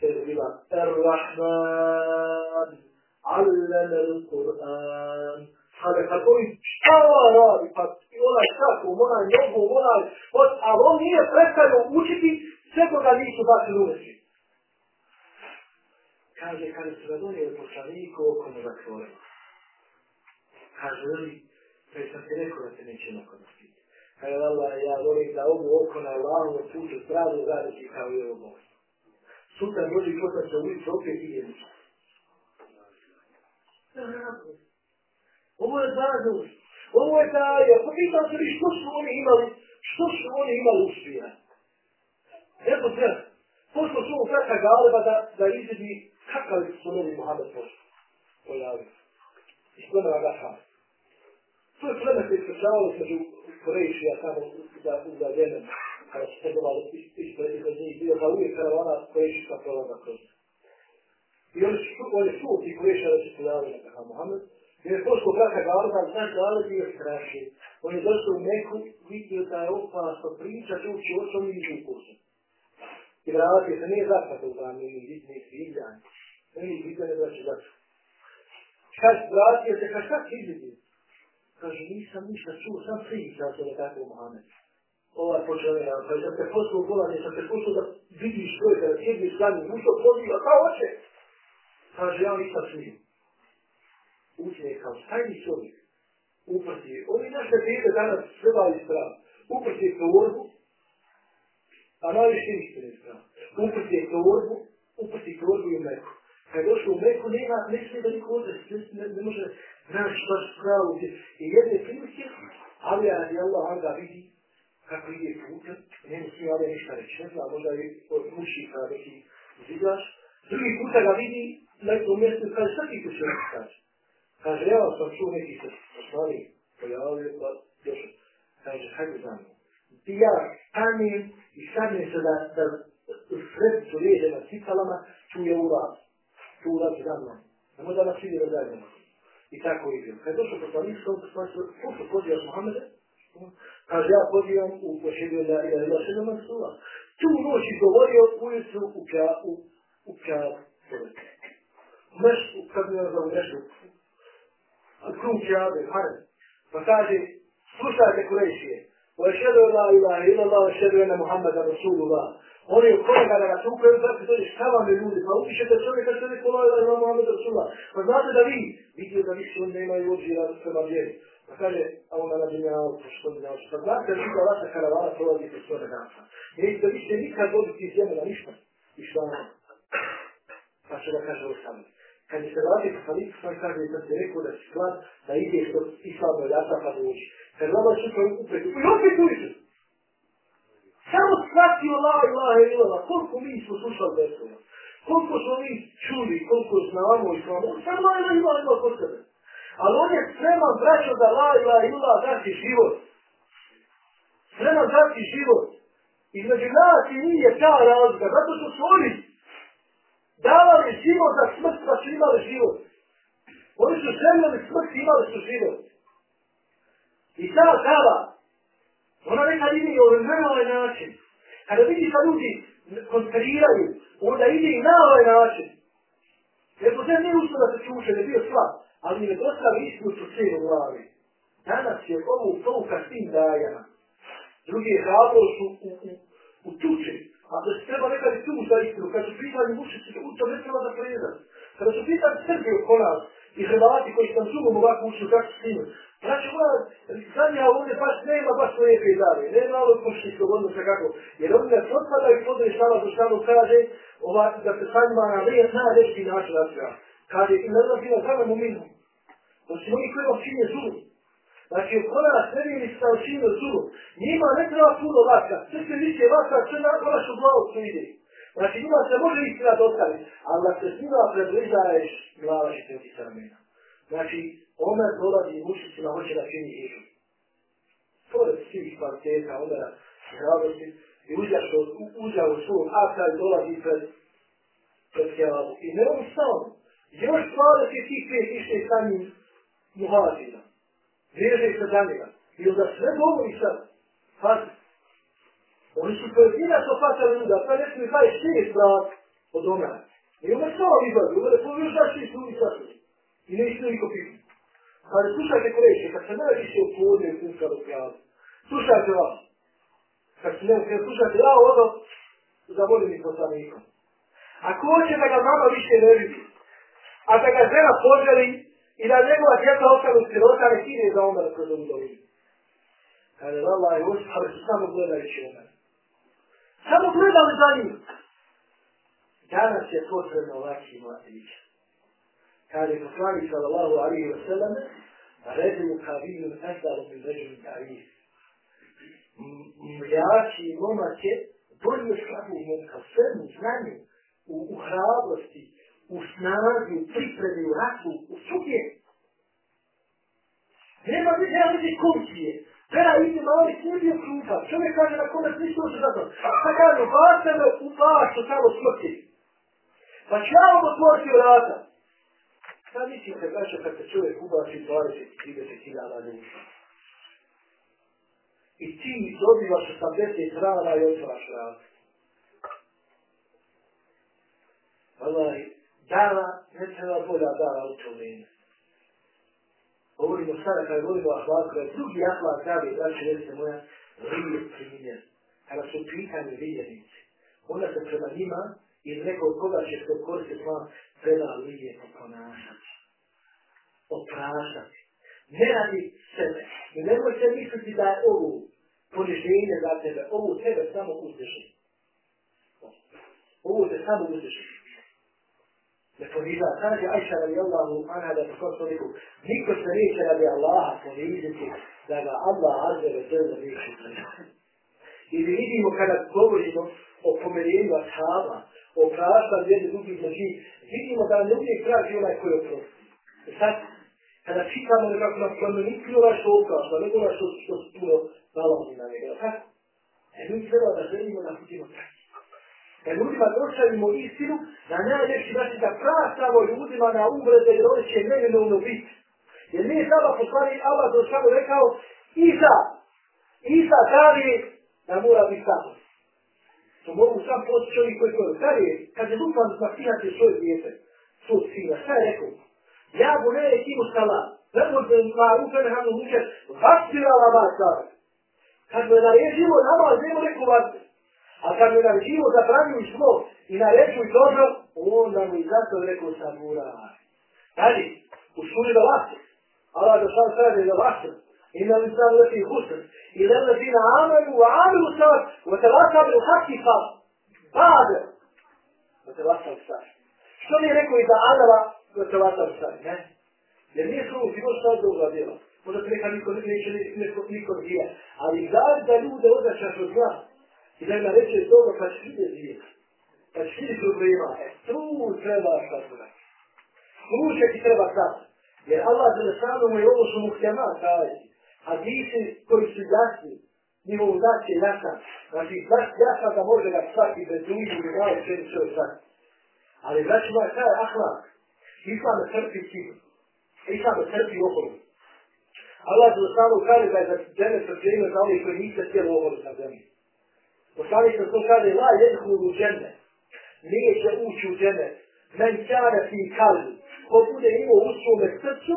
on bila, Ar-Rahman, allama l-Qur'an. Kada kako i šta ona radi, pa i onaj šakom, onaj nogom, onaj, ali on nije prestao učiti sve koga nisu baš uvesti kaže, kada su ga donijeli poslaniku, oko mu zatvorili. Kaže, veli, to je sam ti rekao da se neće nakon nositi. Kaže, Allah, ja volim da ovu oko na Allahom putu stradu zadeti kao i ovo Bog. Sutra dođi kod se ulicu opet i jednu. Ovo je zadovoljno. Ovo je da je, pa pitan se vi što su oni imali, što su oni imali uspija. Eto sve, Pošto su mu kratka galeba da, da izvedi kakav su novi Muhammed pošto pojavio. Iz plemena Gafar. To je plemen se iskrčavalo među Korejšija tamo za, za Jemena kada su trebali ispred ispred njih, bio da uvijek karavana Korejšijska prolaza kroz. I oni su, oni su ti Korejšija da se pojavili na kakav Muhammed, jer je pošto braka galeba, znaš da ali bio straši. On je došao u Meku, vidio da je opasno priča, čući očom i iđu kursu. I vratio se, nije zapata u vami, nije vidne sviđanje. Nije vidne da će zapata. Kad vratio se, kad šta ti vidi? Kaže, nisam ništa čuo, sam pričao se nekako u Mohamed. Ovaj počeo je, da sam te poslao u golanje, sam te poslao da vidiš što je, kada sjediš sa njim, ušto poziva, kao hoće. Kaže, ja nisam čuo. Učen je kao stajni čovjek. Uprti je, Ovi naše djete danas treba strah. Uprti je torbu, a najviše ništa ne strah. Uprti je torbu, uprti torbu i meku. Kad je došlo u Meku, nema, ne smije da niko ode, ne, ne, ne može naći baš pravu. I jedne prilike, ali ja radi Allah, on vidi kako ide putem, njemu svi ovdje ništa reći, ne zna, možda je muši kada neki zidaš. Drugi puta ga vidi na jednom mjestu, kaže, šta ti tu će reći kaže? Kaže, ja sam čuo neki se poslani pojavio, pa još, kaže, hajde za mnom. Ti ja stanem i stanem se da, da u sredicu liježe na cipalama, čuje u vas tu ulazi za mnom. Nemo da nas vidi da zajedno. I tako ide. Kad je došao poslanik, sam poslanik, ko su pošto pozivaš Mohameda? kaže ja pozivam u pošedio da ila ila še nama suva. Tu noć izgovorio ulicu u kja, u, u kja, nešto, kad mi je za nešto, krum kjabe, hare. Pa kaže, slušajte kurejšije, وَشَدُ لَا إِلَهِ إِلَّا اللَّهُ وَشَدُ أَنَّ مُحَمَّدَ رَسُولُ اللَّهُ Oni u kolega da ga tukaju, zato što je šta vam je ljudi, pa upišete čovjeka što je kola da ima Muhammed Rasulullah. Pa znate da vi, vidio da više on nemaju ođira prema vjeri. Kaže, a ona na dunjalu, pa što mi znači, pa znate da vi vaša karavana prolazi kroz svoje gasa. Nećete više nikad dobiti iz jemena ništa. I šta ono? Pa što ga kaže ovo sami. Kad je se vrati po Halifu, sam kaže, da se rekao da si slad, da ide što islamno jasa pa dođi. Kad vama šuka upretu, i opet uđu. Samo shvatio Allah, ilaha Allah, koliko mi smo slušali desova, koliko smo mi čuli, koliko znamo i znamo, samo la Allah, ilala ima kod sebe. Ali on je spreman braćo da la ila ila dati život. Spreman dati život. Između nas i nije ta razlika, zato što su oni davali život za smrt, pa su imali život. Oni su željeli smrt, imali su život. I ta dava, Ona nekad ide ovaj na ovaj način. Kada vidi da ljudi konferiraju, onda ide i na ovaj način. Jer po sve nije ušto da se čuše, ne bio slab, ali mi ne dostavi istinu su sve u glavi. Danas je ovo pouka s tim dajama. Drugi je hrabro su u, u, u tuči. A da se treba nekad i tu za istinu, kad su pitali mušici, u to ne treba da predat. Kada su pitali Srbi oko nas i Hrvati koji su nam zubom ovako učili kako su snimili, Znači, moja, zadnja ovdje baš nema baš lijepe i dalje. Ne malo kućničkog odnosa kako. Jer oni nas otpadaju i podaju štala do štala kaže ova, da se sa njima na lijet na ljepši način razvija. Kaže, i ne znam bila zame mu minu. Znači, oni koji vam činje zulu. Znači, oko nas ne vidi sa činje zulu. Njima ne treba puno vaka. Sve se više vaka, sve na vašu glavu su ide. Znači, njima se može istina dostaviti. Ali da se s njima prebližaješ, glava će te sa ramena. Znači, ona dolazi mušicima, hoće da čini hižu. Pored svih kvaliteta, Omera, hrabrosti, i uzjašao, uđa u svom akta i dolazi pred, pred Kjelavu. I ne on sam, još stvarno će tih pet išli sa njim muhađina. Veže se za njega. I onda sve govori sad, pazi, Oni su pojedinačno pasali ljuda, pa nešto mi kaj šest brat od Omera. I onda samo izlazi, onda je poviješ šest ljudi sasvim. I ne ište niko pitati. Ali slušajte koreće, kad se ne više u podne u kunska do pjavu. Slušajte vas. Kad se ne više, slušajte, ja odo zavolim i poslanikom. Ako hoće da ga mama više ne vidi, a da ga žena poželi i da njegova djeca ostanu sirota, ne sine za omar kroz ovu dolinu. Kada je Allah i ostali su samo gledajući omar. Samo gledali za njim. Danas je potrebno ovakvi mladića kaže poslani sallallahu alaihi wa sallam, ređu kaviju esaru mi ređu kaviju. Mljači i momaće To je slabu momka, u svemu, znanju, u, u hrabrosti, u snazi, u pripremi, u ratu, u svugdje. Nema mi nema vidi kućije. Vera ide mali nije bio kruta. Čovjek kaže na kome svi služi za to. Pa kaže, basta me u pašu tamo smrti. Pa će ja vam otvoriti vrata. Šta mislite, braćo, kad se čovjek ubači 20-30 hiljada ljudi? I ti dobivaš 80 rana i otvaraš vrata. Allah, dala, ne treba bolja dala u to vrijeme. Govorimo sada, kada govorimo o ahlaku, kada drugi ahlak davi, braće, jeste moja, rije primjer. Kada su pitanje vidjenici, onda se prema njima i neko koga će se koristiti vam, treba lijepo ponašati. Oprašati. Ne radi sebe. I nemoj se misliti da je ovo poniženje za tebe, ovo tebe samo uzdeži. Ovo te samo uzdeži ne poniža. Kaže Ajša radi Allahu ana da po tom stoliku, niko se neće radi Allaha poniziti da ga Allah azze ve zelo neće poniziti. I vidimo kada govorimo o pomerenju ashaba, o prašta jedne drugih znači, vidimo da ne uvijek traži onaj koji oprosti. E sad, kada čitamo nekako na planu, plemenitli ovaj što oprašta, nego onaj što, što su puno nalazi na njega, tako? E mi treba da želimo da budimo tako E, da ljudima dostavimo istinu, da najljepši znači da praštamo ljudima na uvrede jer oni će neminovno biti. Jer nije sada poslani Allah do samo rekao, Isa, Isa kaže da mora biti samo. To mogu sam postići ovi koji koji kad je, kad je lupan smakinati svoje djete, svoj sina, šta je rekao? Ja bu ne je kimu stala, rekao da ma upen hanu muče, vastira vas vas Kad me naređivo namaz, nemo rekao vastira. A kad mi živo zabranju i zlo i naređuju dobro, onda mu i zato rekao sabura. Dalje, u suri da vase. Allah da sam sredi da vase. Inna li sam lefi husr. I lele zina amenu wa amenu sad. Wa te vasa bil haki fa. Bade. Wa te vasa sad. Što mi je rekao i da Adala wa te vasa sad, ne? Jer nije su što šta da uradila. Možda te neka niko neće niko, niko nije. Ali da niko, niko, niko, niko, niko, I da ima reče dobro kad svi je zvijek. Kad svi vidjeti problema. E, tu treba šta su da. Tu ti treba sad. Jer Allah za nesanu mu je ovo su muhtjama kaži. A disi koji su jasni, njihov znak je jasan. Znači, znak jasan da može ga svaki bez ljudi i dao sve što je svaki. Ali znači moj taj ahlak, Islam je crpi cilj. Islam je crpi okolo. Allah za nesanu kaže da je za džene srđenje za onih koji niste htjeli okolo sa zemlji. Poslanik se to kaže, la jedhu u džene. Nije će ući u džene. Men kjane fi kazi. Ko bude imao u svome srcu,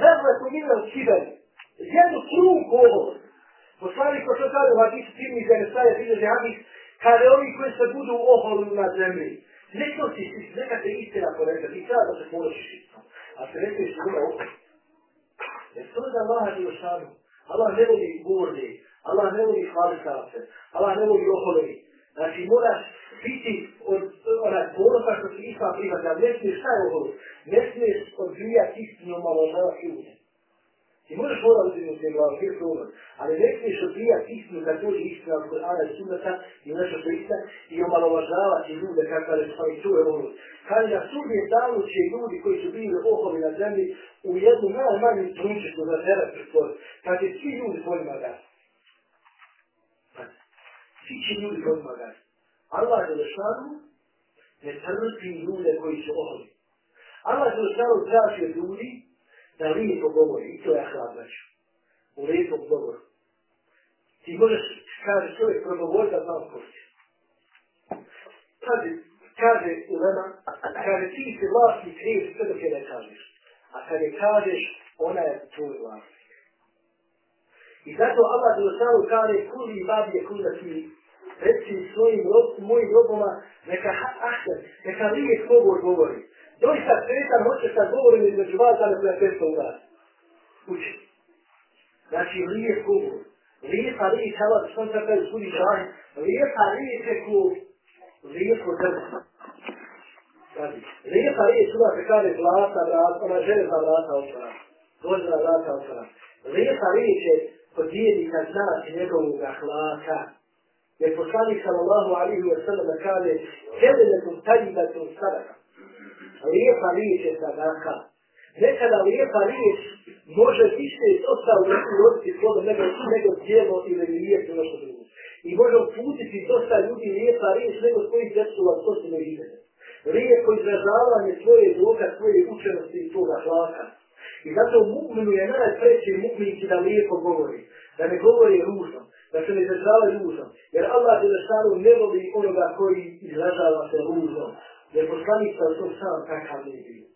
zrle su mine u. Jednu trunku ovo. Poslanik ko što kaže, u hadisu timi za nestaje vide že hadis, kada oni koji se budu oholu na zemlji. Neko si, neka te istina poneka, ti treba da se ponošiš. isto. A se rekli su ima opet. Jer to je da Allah je u šanu. Allah ne vodi gorde, Allah ne voli hvalisavce, Allah ne voli oholovi. Znači, moraš biti od onaj ponosa što si islam prihvatila. ne smiješ šta je oholo? Ne smiješ odvijati istinu malo žava ljude. Ti možeš voda uzeti u glavu, gdje je problem, ali ne smiješ odvijati istinu kad dođe istina od Korana i Sunnata i nešto što je i omalovažavati ljude kako je što je čuje oholo. Kad na sudnje danu će ljudi koji su bili oholi na zemlji u jednu najmanju trunčicu za sebe pretvoriti, kad je svi ljudi tvojima gasi svi će ljudi pomagati. Allah je lešanu ne trpi ljude koji su oholi. Allah je lešanu traži od ljudi da lijepo govori. I to je ahlad znači. U lijepom govoru. Ti možeš, kaže čovjek, progovori da znam kosti. Kaže, kaže u nama, kaže ti si vlasnik riječi sve dok je ne kažeš. A kad je kažeš, ona je tvoj vlasnik. I zato Allah je lešanu kaže, kuli babi je ti reci svojim rob, mojim roboma, neka ahsen, neka lijek govor govori. Doista sretan hoće sa govorim između vas, ali koja često u nas. Uči. Znači, lijek govor. Lijepa riječ, Allah, što sam kada sudi šahin, lijepa riječ je ko lijepo drvo. Znači, lijepa riječ, uvijek se kaže zlata, vrata, ona žele železa vrata otvara. Gozna vrata otvara. Lijepa riječ je kod djenika znači njegovog ahlaka Jer poslanik sallallahu alaihi wa sallam kaže, kedenetum tajibatum sadaka. Lijepa riječ je sadaka. Nekada lijepa riječ može više dosta uroditi slovo nego, nego djelo ili riječ ili nešto drugo. I može uputiti dosta ljudi lijepa riječ nego koji djecu vas posljedno ide. Lijepo izražavanje svoje dvoka, svoje učenosti i toga hlaka. I zato mu'minu je najpreći mu'minki da lijepo govori. Da ne govori ružno. Da se ne izražava ružno. Jer Allah je zaštanu ne voli onoga koji izražava se ružno. Jer poslanik sa to sam takav ne bio.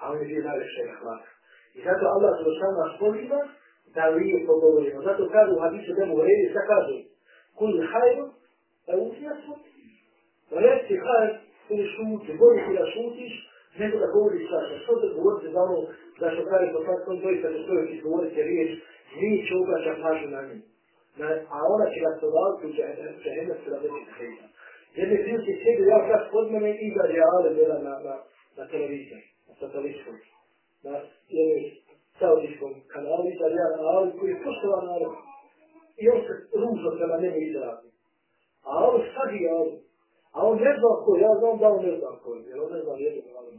A on je bio najvećeg hlak. I zato Allah se zaštanu nas poziva da lijepo govorimo. Zato kažu u hadisu da mu redi, šta kažu? Kul hajru, da usnjasu, reci hajr, ili šuti, boli ti da šutiš, nego da govoriš svašta. Što da govorite za ono da što pravi poslanikom doista ne da ti govorite riječ, nije će obraća pažu na njim. Na, a ona će vas odaviti u džahennem se da veći krejta. Jedne prilike sjedi ja sad kod mene i da reale gleda na, na, na televizor, na satelitskom, na jednom saudijskom kanalu i da reale koji je poštovan narod. I on se ružno prema njemu izrazi. A on sad je Ale. A on ne zna ko, ja znam da on ne zna ko, jer on ne zna jednog Ale.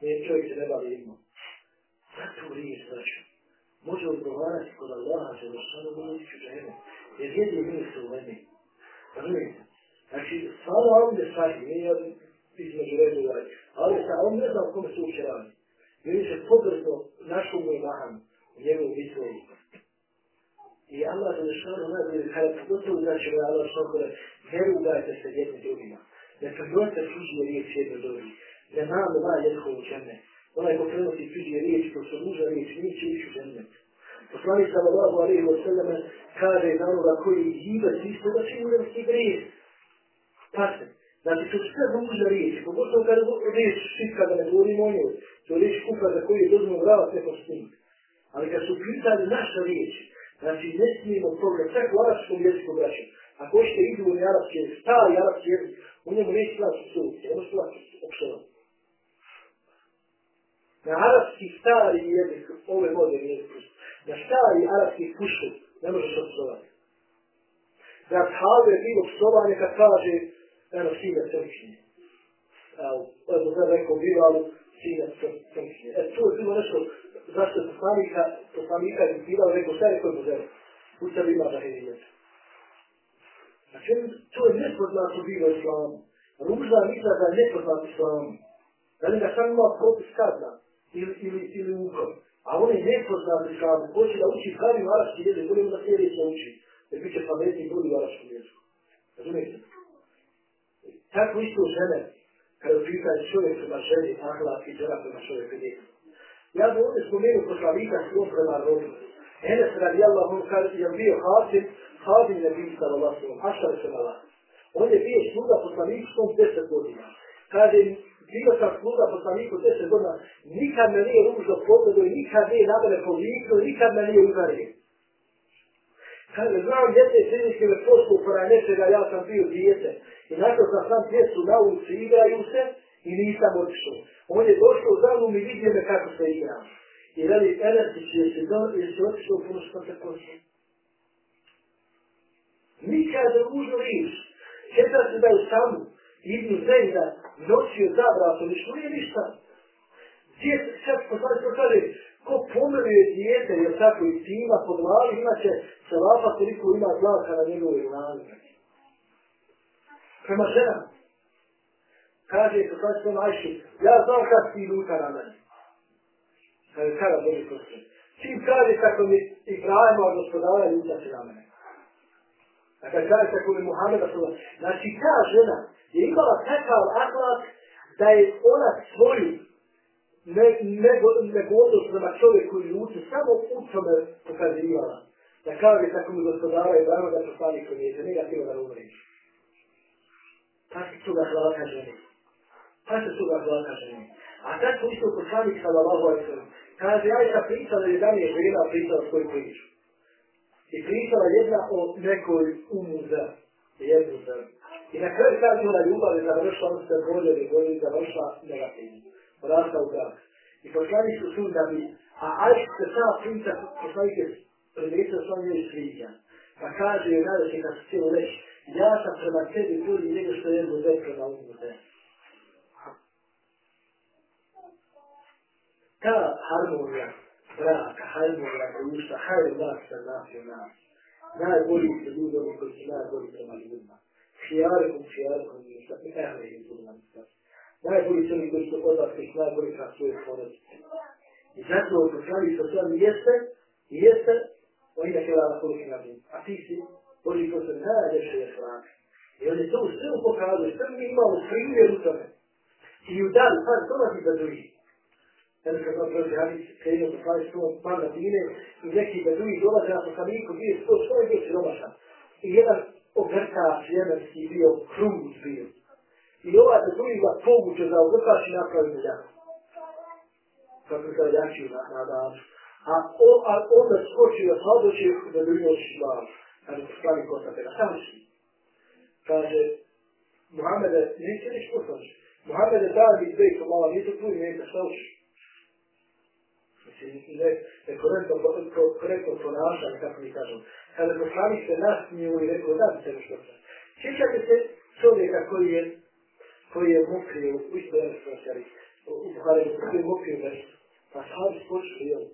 Nije čovjek se ne bavi ima. Zato riječ, znači, može odgovarati kod Allaha za došanu buduću žene, jer jedni mi su u meni. Razumijete? Znači, stvarno on ne shvati, nije ja između redu radi, ali sa on ne zna o kome se uče radi. I se pogrzo našao mu imaham u njegovu misli. I Allah za došanu najbolje, kada pogotovo znači da Allah što kore, ne rugajte se jedni drugima. Ne pridojte tuđe riječi jedni drugi. Ne nam da jedno džene. onaj ko prenosi tuđe riječi, ko su muža riječi, neće ići u džene. Poslani sallallahu alaihi wa sallam kaže na onoga koji jiva isto da će im uraviti grijeh. Pate, znači to sve muža riječi, pogotovo kada riječ šitka da ne govorimo o njoj, to je riječ kupa za koju je dozno vrava neko snimiti. Ali kad su pitali naša riječi, znači ne smijemo toga, čak u arapskom jeziku braću, ako ćete izvorni arapski jezik, stari arapski jezik, u njemu neće slaći suci, ono slaći opšeno. na arapski stari jezik, ove moderne jezik, na stari arapski kušu, ne možeš obsovati. Za thalve je bilo psovanje kad kaže, eno, sine crkšnje. Evo, ne da rekao, ali sine crkšnje. E, to je bilo nešto, zašto je poslanika, poslanika je bilo, rekao, šta je rekao muzeru? U sebi ima da je jezik. Znači, to je nepoznato bilo islamu. Ružna misla da je nepoznat islamu. Da li ga sam imao propis kazna ili, ili, ili ukon. A on je nepoznat islamu, hoće da uči pravi arabski jezik, bude da sljedeće uči, jer bit će pametni i bolji u arabskom. Razumijete? Tako isto žene, kada pitaju čovjek prema ženi, ahlak i žena prema čovjeku djecu. Ja bi ovdje spomenuo poslanika svoj prema rodu. Enes radi Allah, on kaže, je bio hasim, hasim je bio sallallahu alaihi wa sallam, ašar se na On je bio sluga poslaničkom deset godina. Kaže, bio sam sluga poslaniku deset godina, nikad me nije ružno pogledao, i nikad nije na mene povikno, nikad me nije udario. Kaže, znam djete sredničke me poslu koja nečega, ja sam bio dijete. I nakon sam sam djecu na ulici, igraju se i nisam otišao. On je došao u mnom i vidio me kako se igra. I veli, Enertić je se do, je se otišao u puno što se Nikada Nikad ružno riš. Sjeća se da je samu. Ibn Zejda nosio zabrato, ništa nije ništa. Djete, sad poslani to kaže, ko pomeruje dijete, jer tako i ti ima pod glavi, imaće se lapa koliko ima zlaka na njegove glavi. Prema ženama. Kaže, poslani to najši, ja znam kad ti luta na mene. Kaže, kada Boži prosim. Čim kaže kako mi Ibrahima gospodara ljuta se na mene. A kad kaže kako mi Muhammeda sallam, znači ta žena je imala takav ahlak da je ona svoju negodnost ne, prema čovjeku i ljucu samo u tome pokazivala. Da kaže kako mi gospodara Ibrahima da postani koji je, negativno da umriš. Pa se toga hlaka ženi. Pa se toga hlaka ženi. A tako isto kod poslanik sallallahu alaihi sallam kaže, ja sam pričala jedan je žena pričala svoju priču. I pričala jedna o nekoj umu za, jednu za. I na kraju kaže ona ljubav je završila, ono se bolje i bolje završila negativno. Vrasta u brak. I poslani su sun da bi, a ajš se ta priča, poslanik je predvjetio svoj njoj sviđa. Pa kaže joj najveće kad su cijelo reći, ja sam prema tebi bolji nego što je jedno već prema umu za. Ta harmonija braka, harmonija društva, hajde nas sa nas i nas. Najbolji se ljudom oni koji su najbolji prema ljudima. Šijarikom, šijarikom, ništa, i ehli je ljudima ništa. Najbolji su oni koji su od vas, koji su najbolji prema svoje porodice. I zato u poslani sa svojom jeste, jeste, oni da kjela na koliki nabi. A ti si, Boži ko se najljepše je hlak. I oni to sve pokazuju, sve mi imamo primjer u tome. I u dan, pa to nas i za drugi. Kada kad vam prođe hadis, kad imam sa slavi svojom par na dine, i neki da drugi dolaze na poslaniku, bio sto, što je bio siromašan. I jedan ogrtač jemenski bio, kruz bio. I ovaj da drugi ga povuče za ogrtač i napravi mu jako. Kako se jači na, na daču. A, o, a onda skoči da sladoći da drugi oči glavu. Kaže, poslanik kosa tega, sam si. Kaže, Muhammede, neće niš poslaniš. Muhammede, da li dvej, to malo, nije tu i nije šta uči i, i ne nekorektno, korektno ponašanje, kako mi kažemo. Kada poslanik se nasmiju i rekao, da se nešto sve. Sjećate se čovjeka koji je, koji je mokrio, u isto je svačari, u Buhari, koji je mokrio nešto. Pa sahabi spočili, on,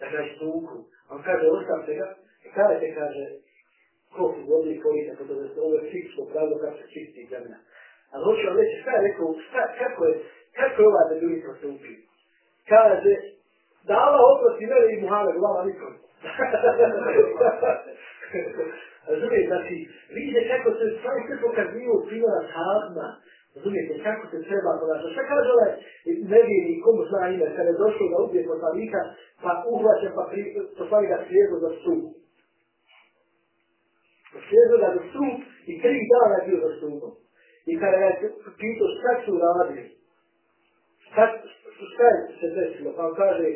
da ga istuku. On kaže, ostavte ga, i kada te kaže, koliko vodi i koji tako da se ovo je fiksko pravilo kako se čisti zemlja. Ali hoću vam reći, šta je rekao, šta, kako je, kako je ova da ljudi postupio? Kaže, da Allah oprosti mene i Muhammed, vama nikom. <laughs> Razumijete, znači, vidite kako se stvari sve pokazuju primjera sadna. Razumijete, kako se treba ponašati. Šta kaže ovaj nevijeni, komu zna ime, kada je došao da ubije poslanika, pa uhvaćen, pa poslali ga svijezu za stup. Svijezu ga za stup i tri dana je bio za stupom. I kada je pitao šta su radili, šta, šta je se desilo, pa on kaže,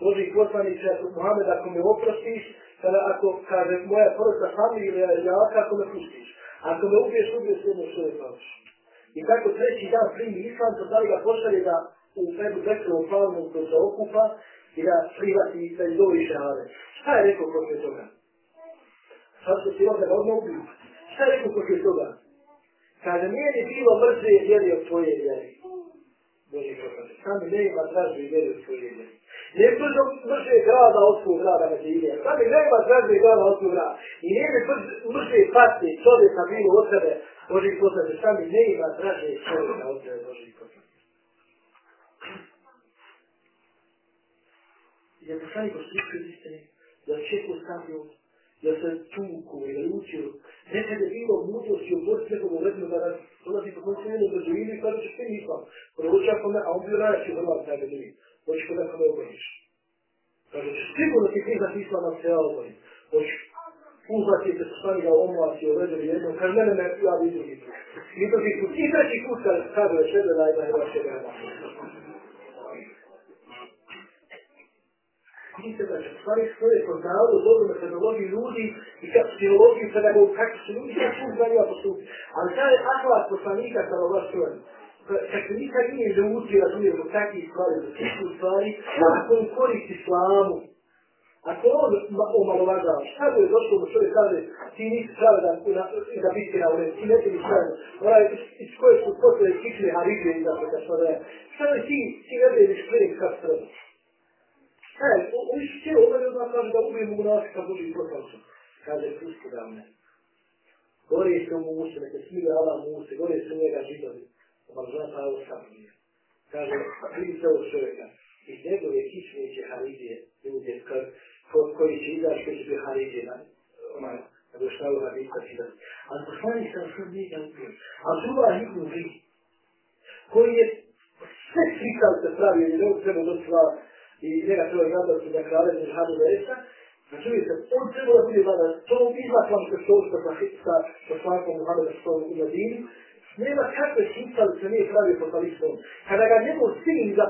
Boži poslaniče, Muhammed, ako me oprostiš, kada ako kaže moja porodica familija ili jaka, ako me pustiš. Ako me ubiješ, ubiješ jedno što je proč. I tako treći dan primi islam, to da li ga pošalje da u Ebu Bekrovom plavnom koji se okupa i da privati da je dovi šehade. Šta je rekao posle toga? Sad se ti ovdje odmah ubiju. Šta je rekao posle toga? Kaže, nije ni bilo mrze vjeri od tvoje vjeri. Boži poslaniče, sami ne ima dražbe vjeri od tvoje vjeri. Ne brzo brže grada od svog grada na življenje. Sami ne ima nema i grada od svog grada. I ne bi brže pati čovjeka bilo od sebe. Boži poslani, sami ne ima brže čovjeka od sebe. Boži poslani. Jer poslani ko sličio iz istine, da čeku stavio, da se tuku ili učio. Nekad je bilo mudrosti u borci nekog uvedno da nas dolazi po koncu jednog državinu i pa kada ćeš ti nisam. Proruča ako me, a on bio najveći vrlo taj državinu hoćeš kod nekome obojiš. Kaže, sigurno ti priznat islam na se ja oborim. Hoćeš uzvati se stani ga omlasi u veđu jednom, kaže, mene ne, ja bi drugi put. I drugi put, i treći put, kaže, kaže, je šebe najma, je vaše vrema. Vidite da će stvari svoje poznavalo dobro metodologiju ljudi i kako psihologiju pedagogu, kako su ljudi kako su znaju ja postupiti. Ali taj ahlak poslanika sa Allah svojom, kako nikad nije naučio razumije zbog takvih stvari, zbog takvih stvari, ako on koristi slavu, ako on omalovažava, šta bi je došlo mu čovjek kaže, ti nisi pravedan da da biti na ured, ti ne ti nisi pravedan, onaj iz koje su potrebe kične harige i da se da što da je, šta bi ti, ti ne bi viš klinik kad se treba. E, oni su cijelo ovaj od nas kaže da ubijem u nas kad Boži poslancu. Kaže, pusti da me. Gore se mu musi, neke smile Allah Muse, gore se u njega židovi. Omaložava pravo sabrije. Kaže, vidi se ovo čovjeka. Iz njegove kičneće haridije, ljude koji će izaći, koji će biti haridije, na, onaj, da bi šta u. Ali poslani sam sve njega ubio. A druga Ibn Vi, koji je sve slikao se pravi, jer je ovo treba doći sva, i njega treba gledati da kralje iz Hadu Vesa, Znači, vidite, on treba da bude vlada, to izmaklam se što sa, sa, sa slankom Muhammeda što u Medini, nema kakve šutali se nije pravio poslanicom. Kada ga njegov sin za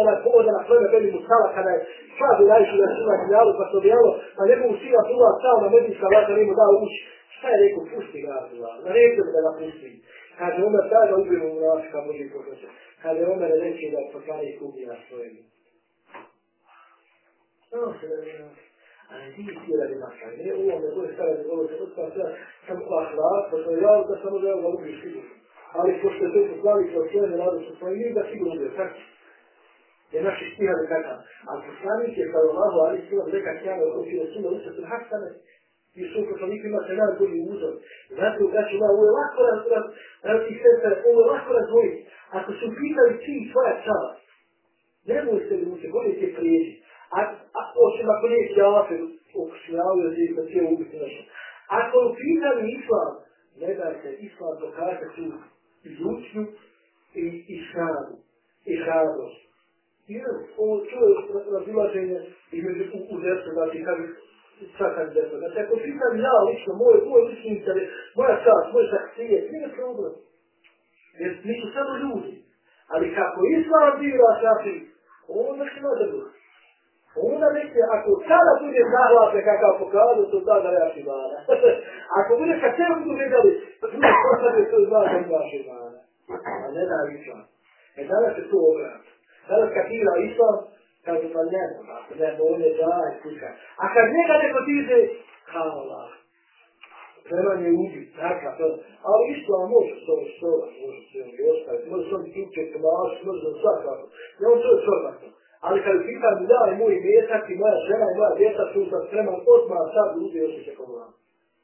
onaj povoda na pleme Beli Musala, kada je slabi najšu da su na dnjalu, pa se djelo, pa njegov sin je prva stao na medijska vrata, nema dao ući. Šta je rekao, pusti ga, Allah, naredio da ga pusti. Kaže, onda taj da ubijemo u nas, kao i profesor. Kaže, Omer, reći da je poslanik ubija svoje. A ne ti ti radi masa. Ne ovo ne bude stara da ovo se odpa sve sam ahlak, pa to ja da samo da ja ga ubiš sigurno. Ali pošto je to slavi kao sve ne radu sa svojim, da sigurno bude tako. Je naši štiha da kakav. A poslanik je kao Allah, ali sila neka kjana, ko ti je suna usatul hasane, i su poslanik ima se najbolji uzor. Zato da znači, ovo je lako razvojiti, raz, raz, ovo je lako razvojiti. Ako su pitali ti tvoja čava, nemoj se ljuti, bolje ti prijeđi. A, osim ako nije kjafir, okušnjavio se i da će ubiti nešto. Ako u pitanju islam, ne daj se islam dokaže tu izlučnju i, i snagu, i hrabrost. I ovo to je razilaženje između u, u desu, znači kada čakam desu. Znači ako pitam ja lično, moj, moj lični interes, moja čast, moj sakcije, nije problem. Jer nisu samo ljudi. Ali kako islam bira šafi, onda se može. Onda neke, ako sada bude zahlase kakav pokazao, to da da ja imana. ako bude kad sve budu gledali, bude poslade to zna da ima imana. A ne da islam. E danas se to obrat. Danas kad tira islam, kaže pa ne, ne, on je daj, kuka. A kad njega neko tiže, kao Allah. Treba je ubi, takav, to. Ali islam može to što, može se on i ostaviti, može se on biti učet, može se svakako. Ne on to je čornako. Ali kad pitam ja i moj mjetak i moja žena i moja djeca su sam spreman odmah sad ljudi još će pogledati.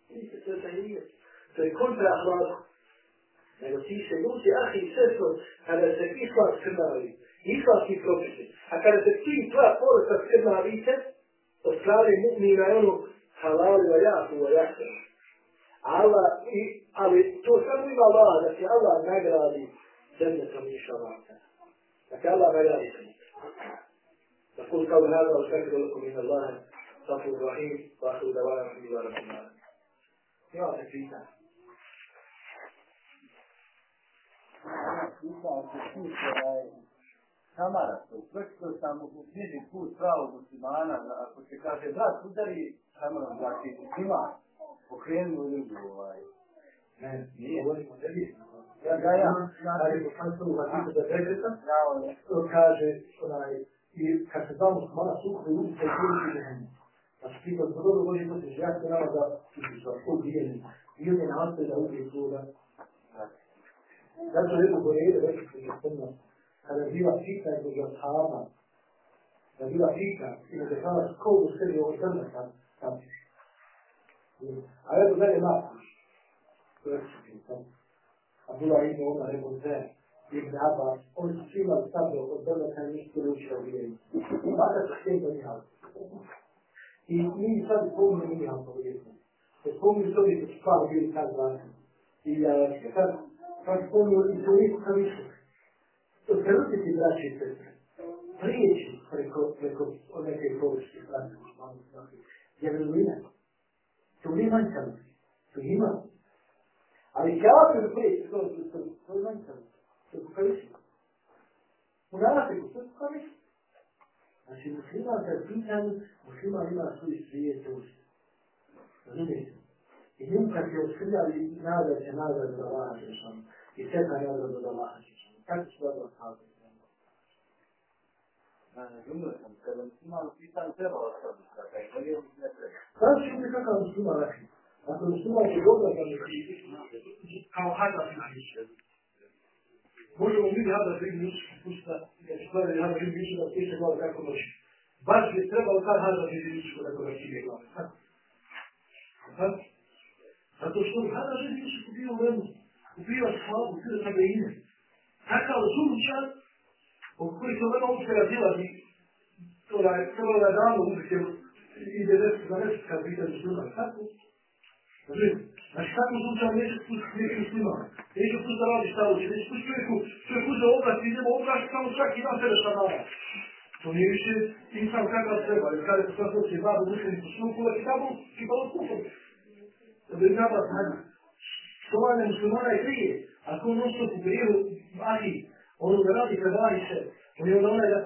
Ti se sve sa nije. To je kontra hladu. Nego ti se ljudi, ah i sestro, kada se islam skrnavi, islamski propisi, a kada se ti tvoja poruka skrnavite, od strane mu'mina je ono halali wa jaku wa jaku. Allah, i, ali to samo ima Allah, da će Allah nagradi zemljetom iša vata. Dakle, Allah nagradi zemljetom. نقول قول هذا واستغفر لكم من الله غفور رحيم واخر دعوانا الحمد لله رب العالمين. يا تكفيتا. Kamara, to pročito sam u knjiži put pravog muslimana, ako se kaže brat udari kamarom, znači ima pokrenu u ljubu ovaj. Ne, nije, govorimo o tebi. Ja ga ja, ali po fanstvu u hadisu da prekreta, to kaže onaj i kad se znamo tamo smala suhne ljudi se koji u žene. Znači ti kad zbog dobro može imati žijak se nama da ti ubijeni. I on je nastoji da ubije svoga. Zato je u Koreje, rekli se je spomno, kada je bila fita između ashaba, da je bila fita i da je znala ko u sebi ovo crna sam tam ćeš. A evo dalje matiš. To je se pita. A bila ime ona rekao zene. Ibn Abbas, on su svi imali stavio od toga kada nisu bili učili vijeni. Pa Makar su htjeli da nihali. I mi sad spomnimo nihali to vijeni. Se spomnimo što bi se stvar bili tad vlasni. I kad, kad spomnimo i to nisu kad nisu. To se trenutiti braći i sestre. Prijeći preko, preko neke površke vlasne. Je vrlina. To nije manjkavosti. To ima. Ali kada se prijeći, to je manjkavosti se. U nalaziku se pokališi. Znači, musliman kad pitan, musliman ima svoj svijet. Razumijete? I njim kad je oskrljali, nada će nada za Allaha Žešanu. I seta nada za Allaha Žešanu. Kako će dobro kazati? Razumio sam, kada musliman pitan, treba ostati kada je bolje ili ne treba. Sada ću biti kakav musliman rekli. Ako musliman će dobro da mi kao hada na mišljenju možemo mi hada da vidim nisu pusta, da se gleda hada da vidim da se glava kako noći. Baš je trebalo kad hada da vidim da gleda čine glava. Zato što hada da vidim nisu ubio vrenu, ubio slavu, ubio kada ime. Takav zulučan, od koji se vrlo uče razilazi, to da je trebalo da damo dano ubiti, ide deset za deset kad vidim musliman. Tako? Znači, znači, kako slučaj neće spustiti neki musliman? neće spustiti da radi šta uči, neće spustiti čovjeku, čovjek uđe oblast, i njemu obraz, samo svaki dan sebe šta nama. To nije više insan kakav treba, jer kada je to sve se babu učeni po snuku, i kitabu, ti pa od kufom. Da bi nabra znanja. Stovanje muslimana je prije, ako on non u grijevu, ahi, ono da radi prevari se, on je onda onaj da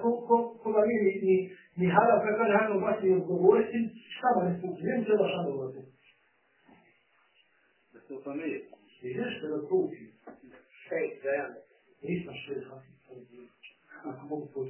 koga nije ni, ni, ni haram, kada kaže haram vas ni odgovoriti, šta ma ne spuki, njemu treba šta dogovoriti. Da se u familiji. I nešto da kupi. Šest, da ja ne. Nisam šest, ali sam. Ako mogu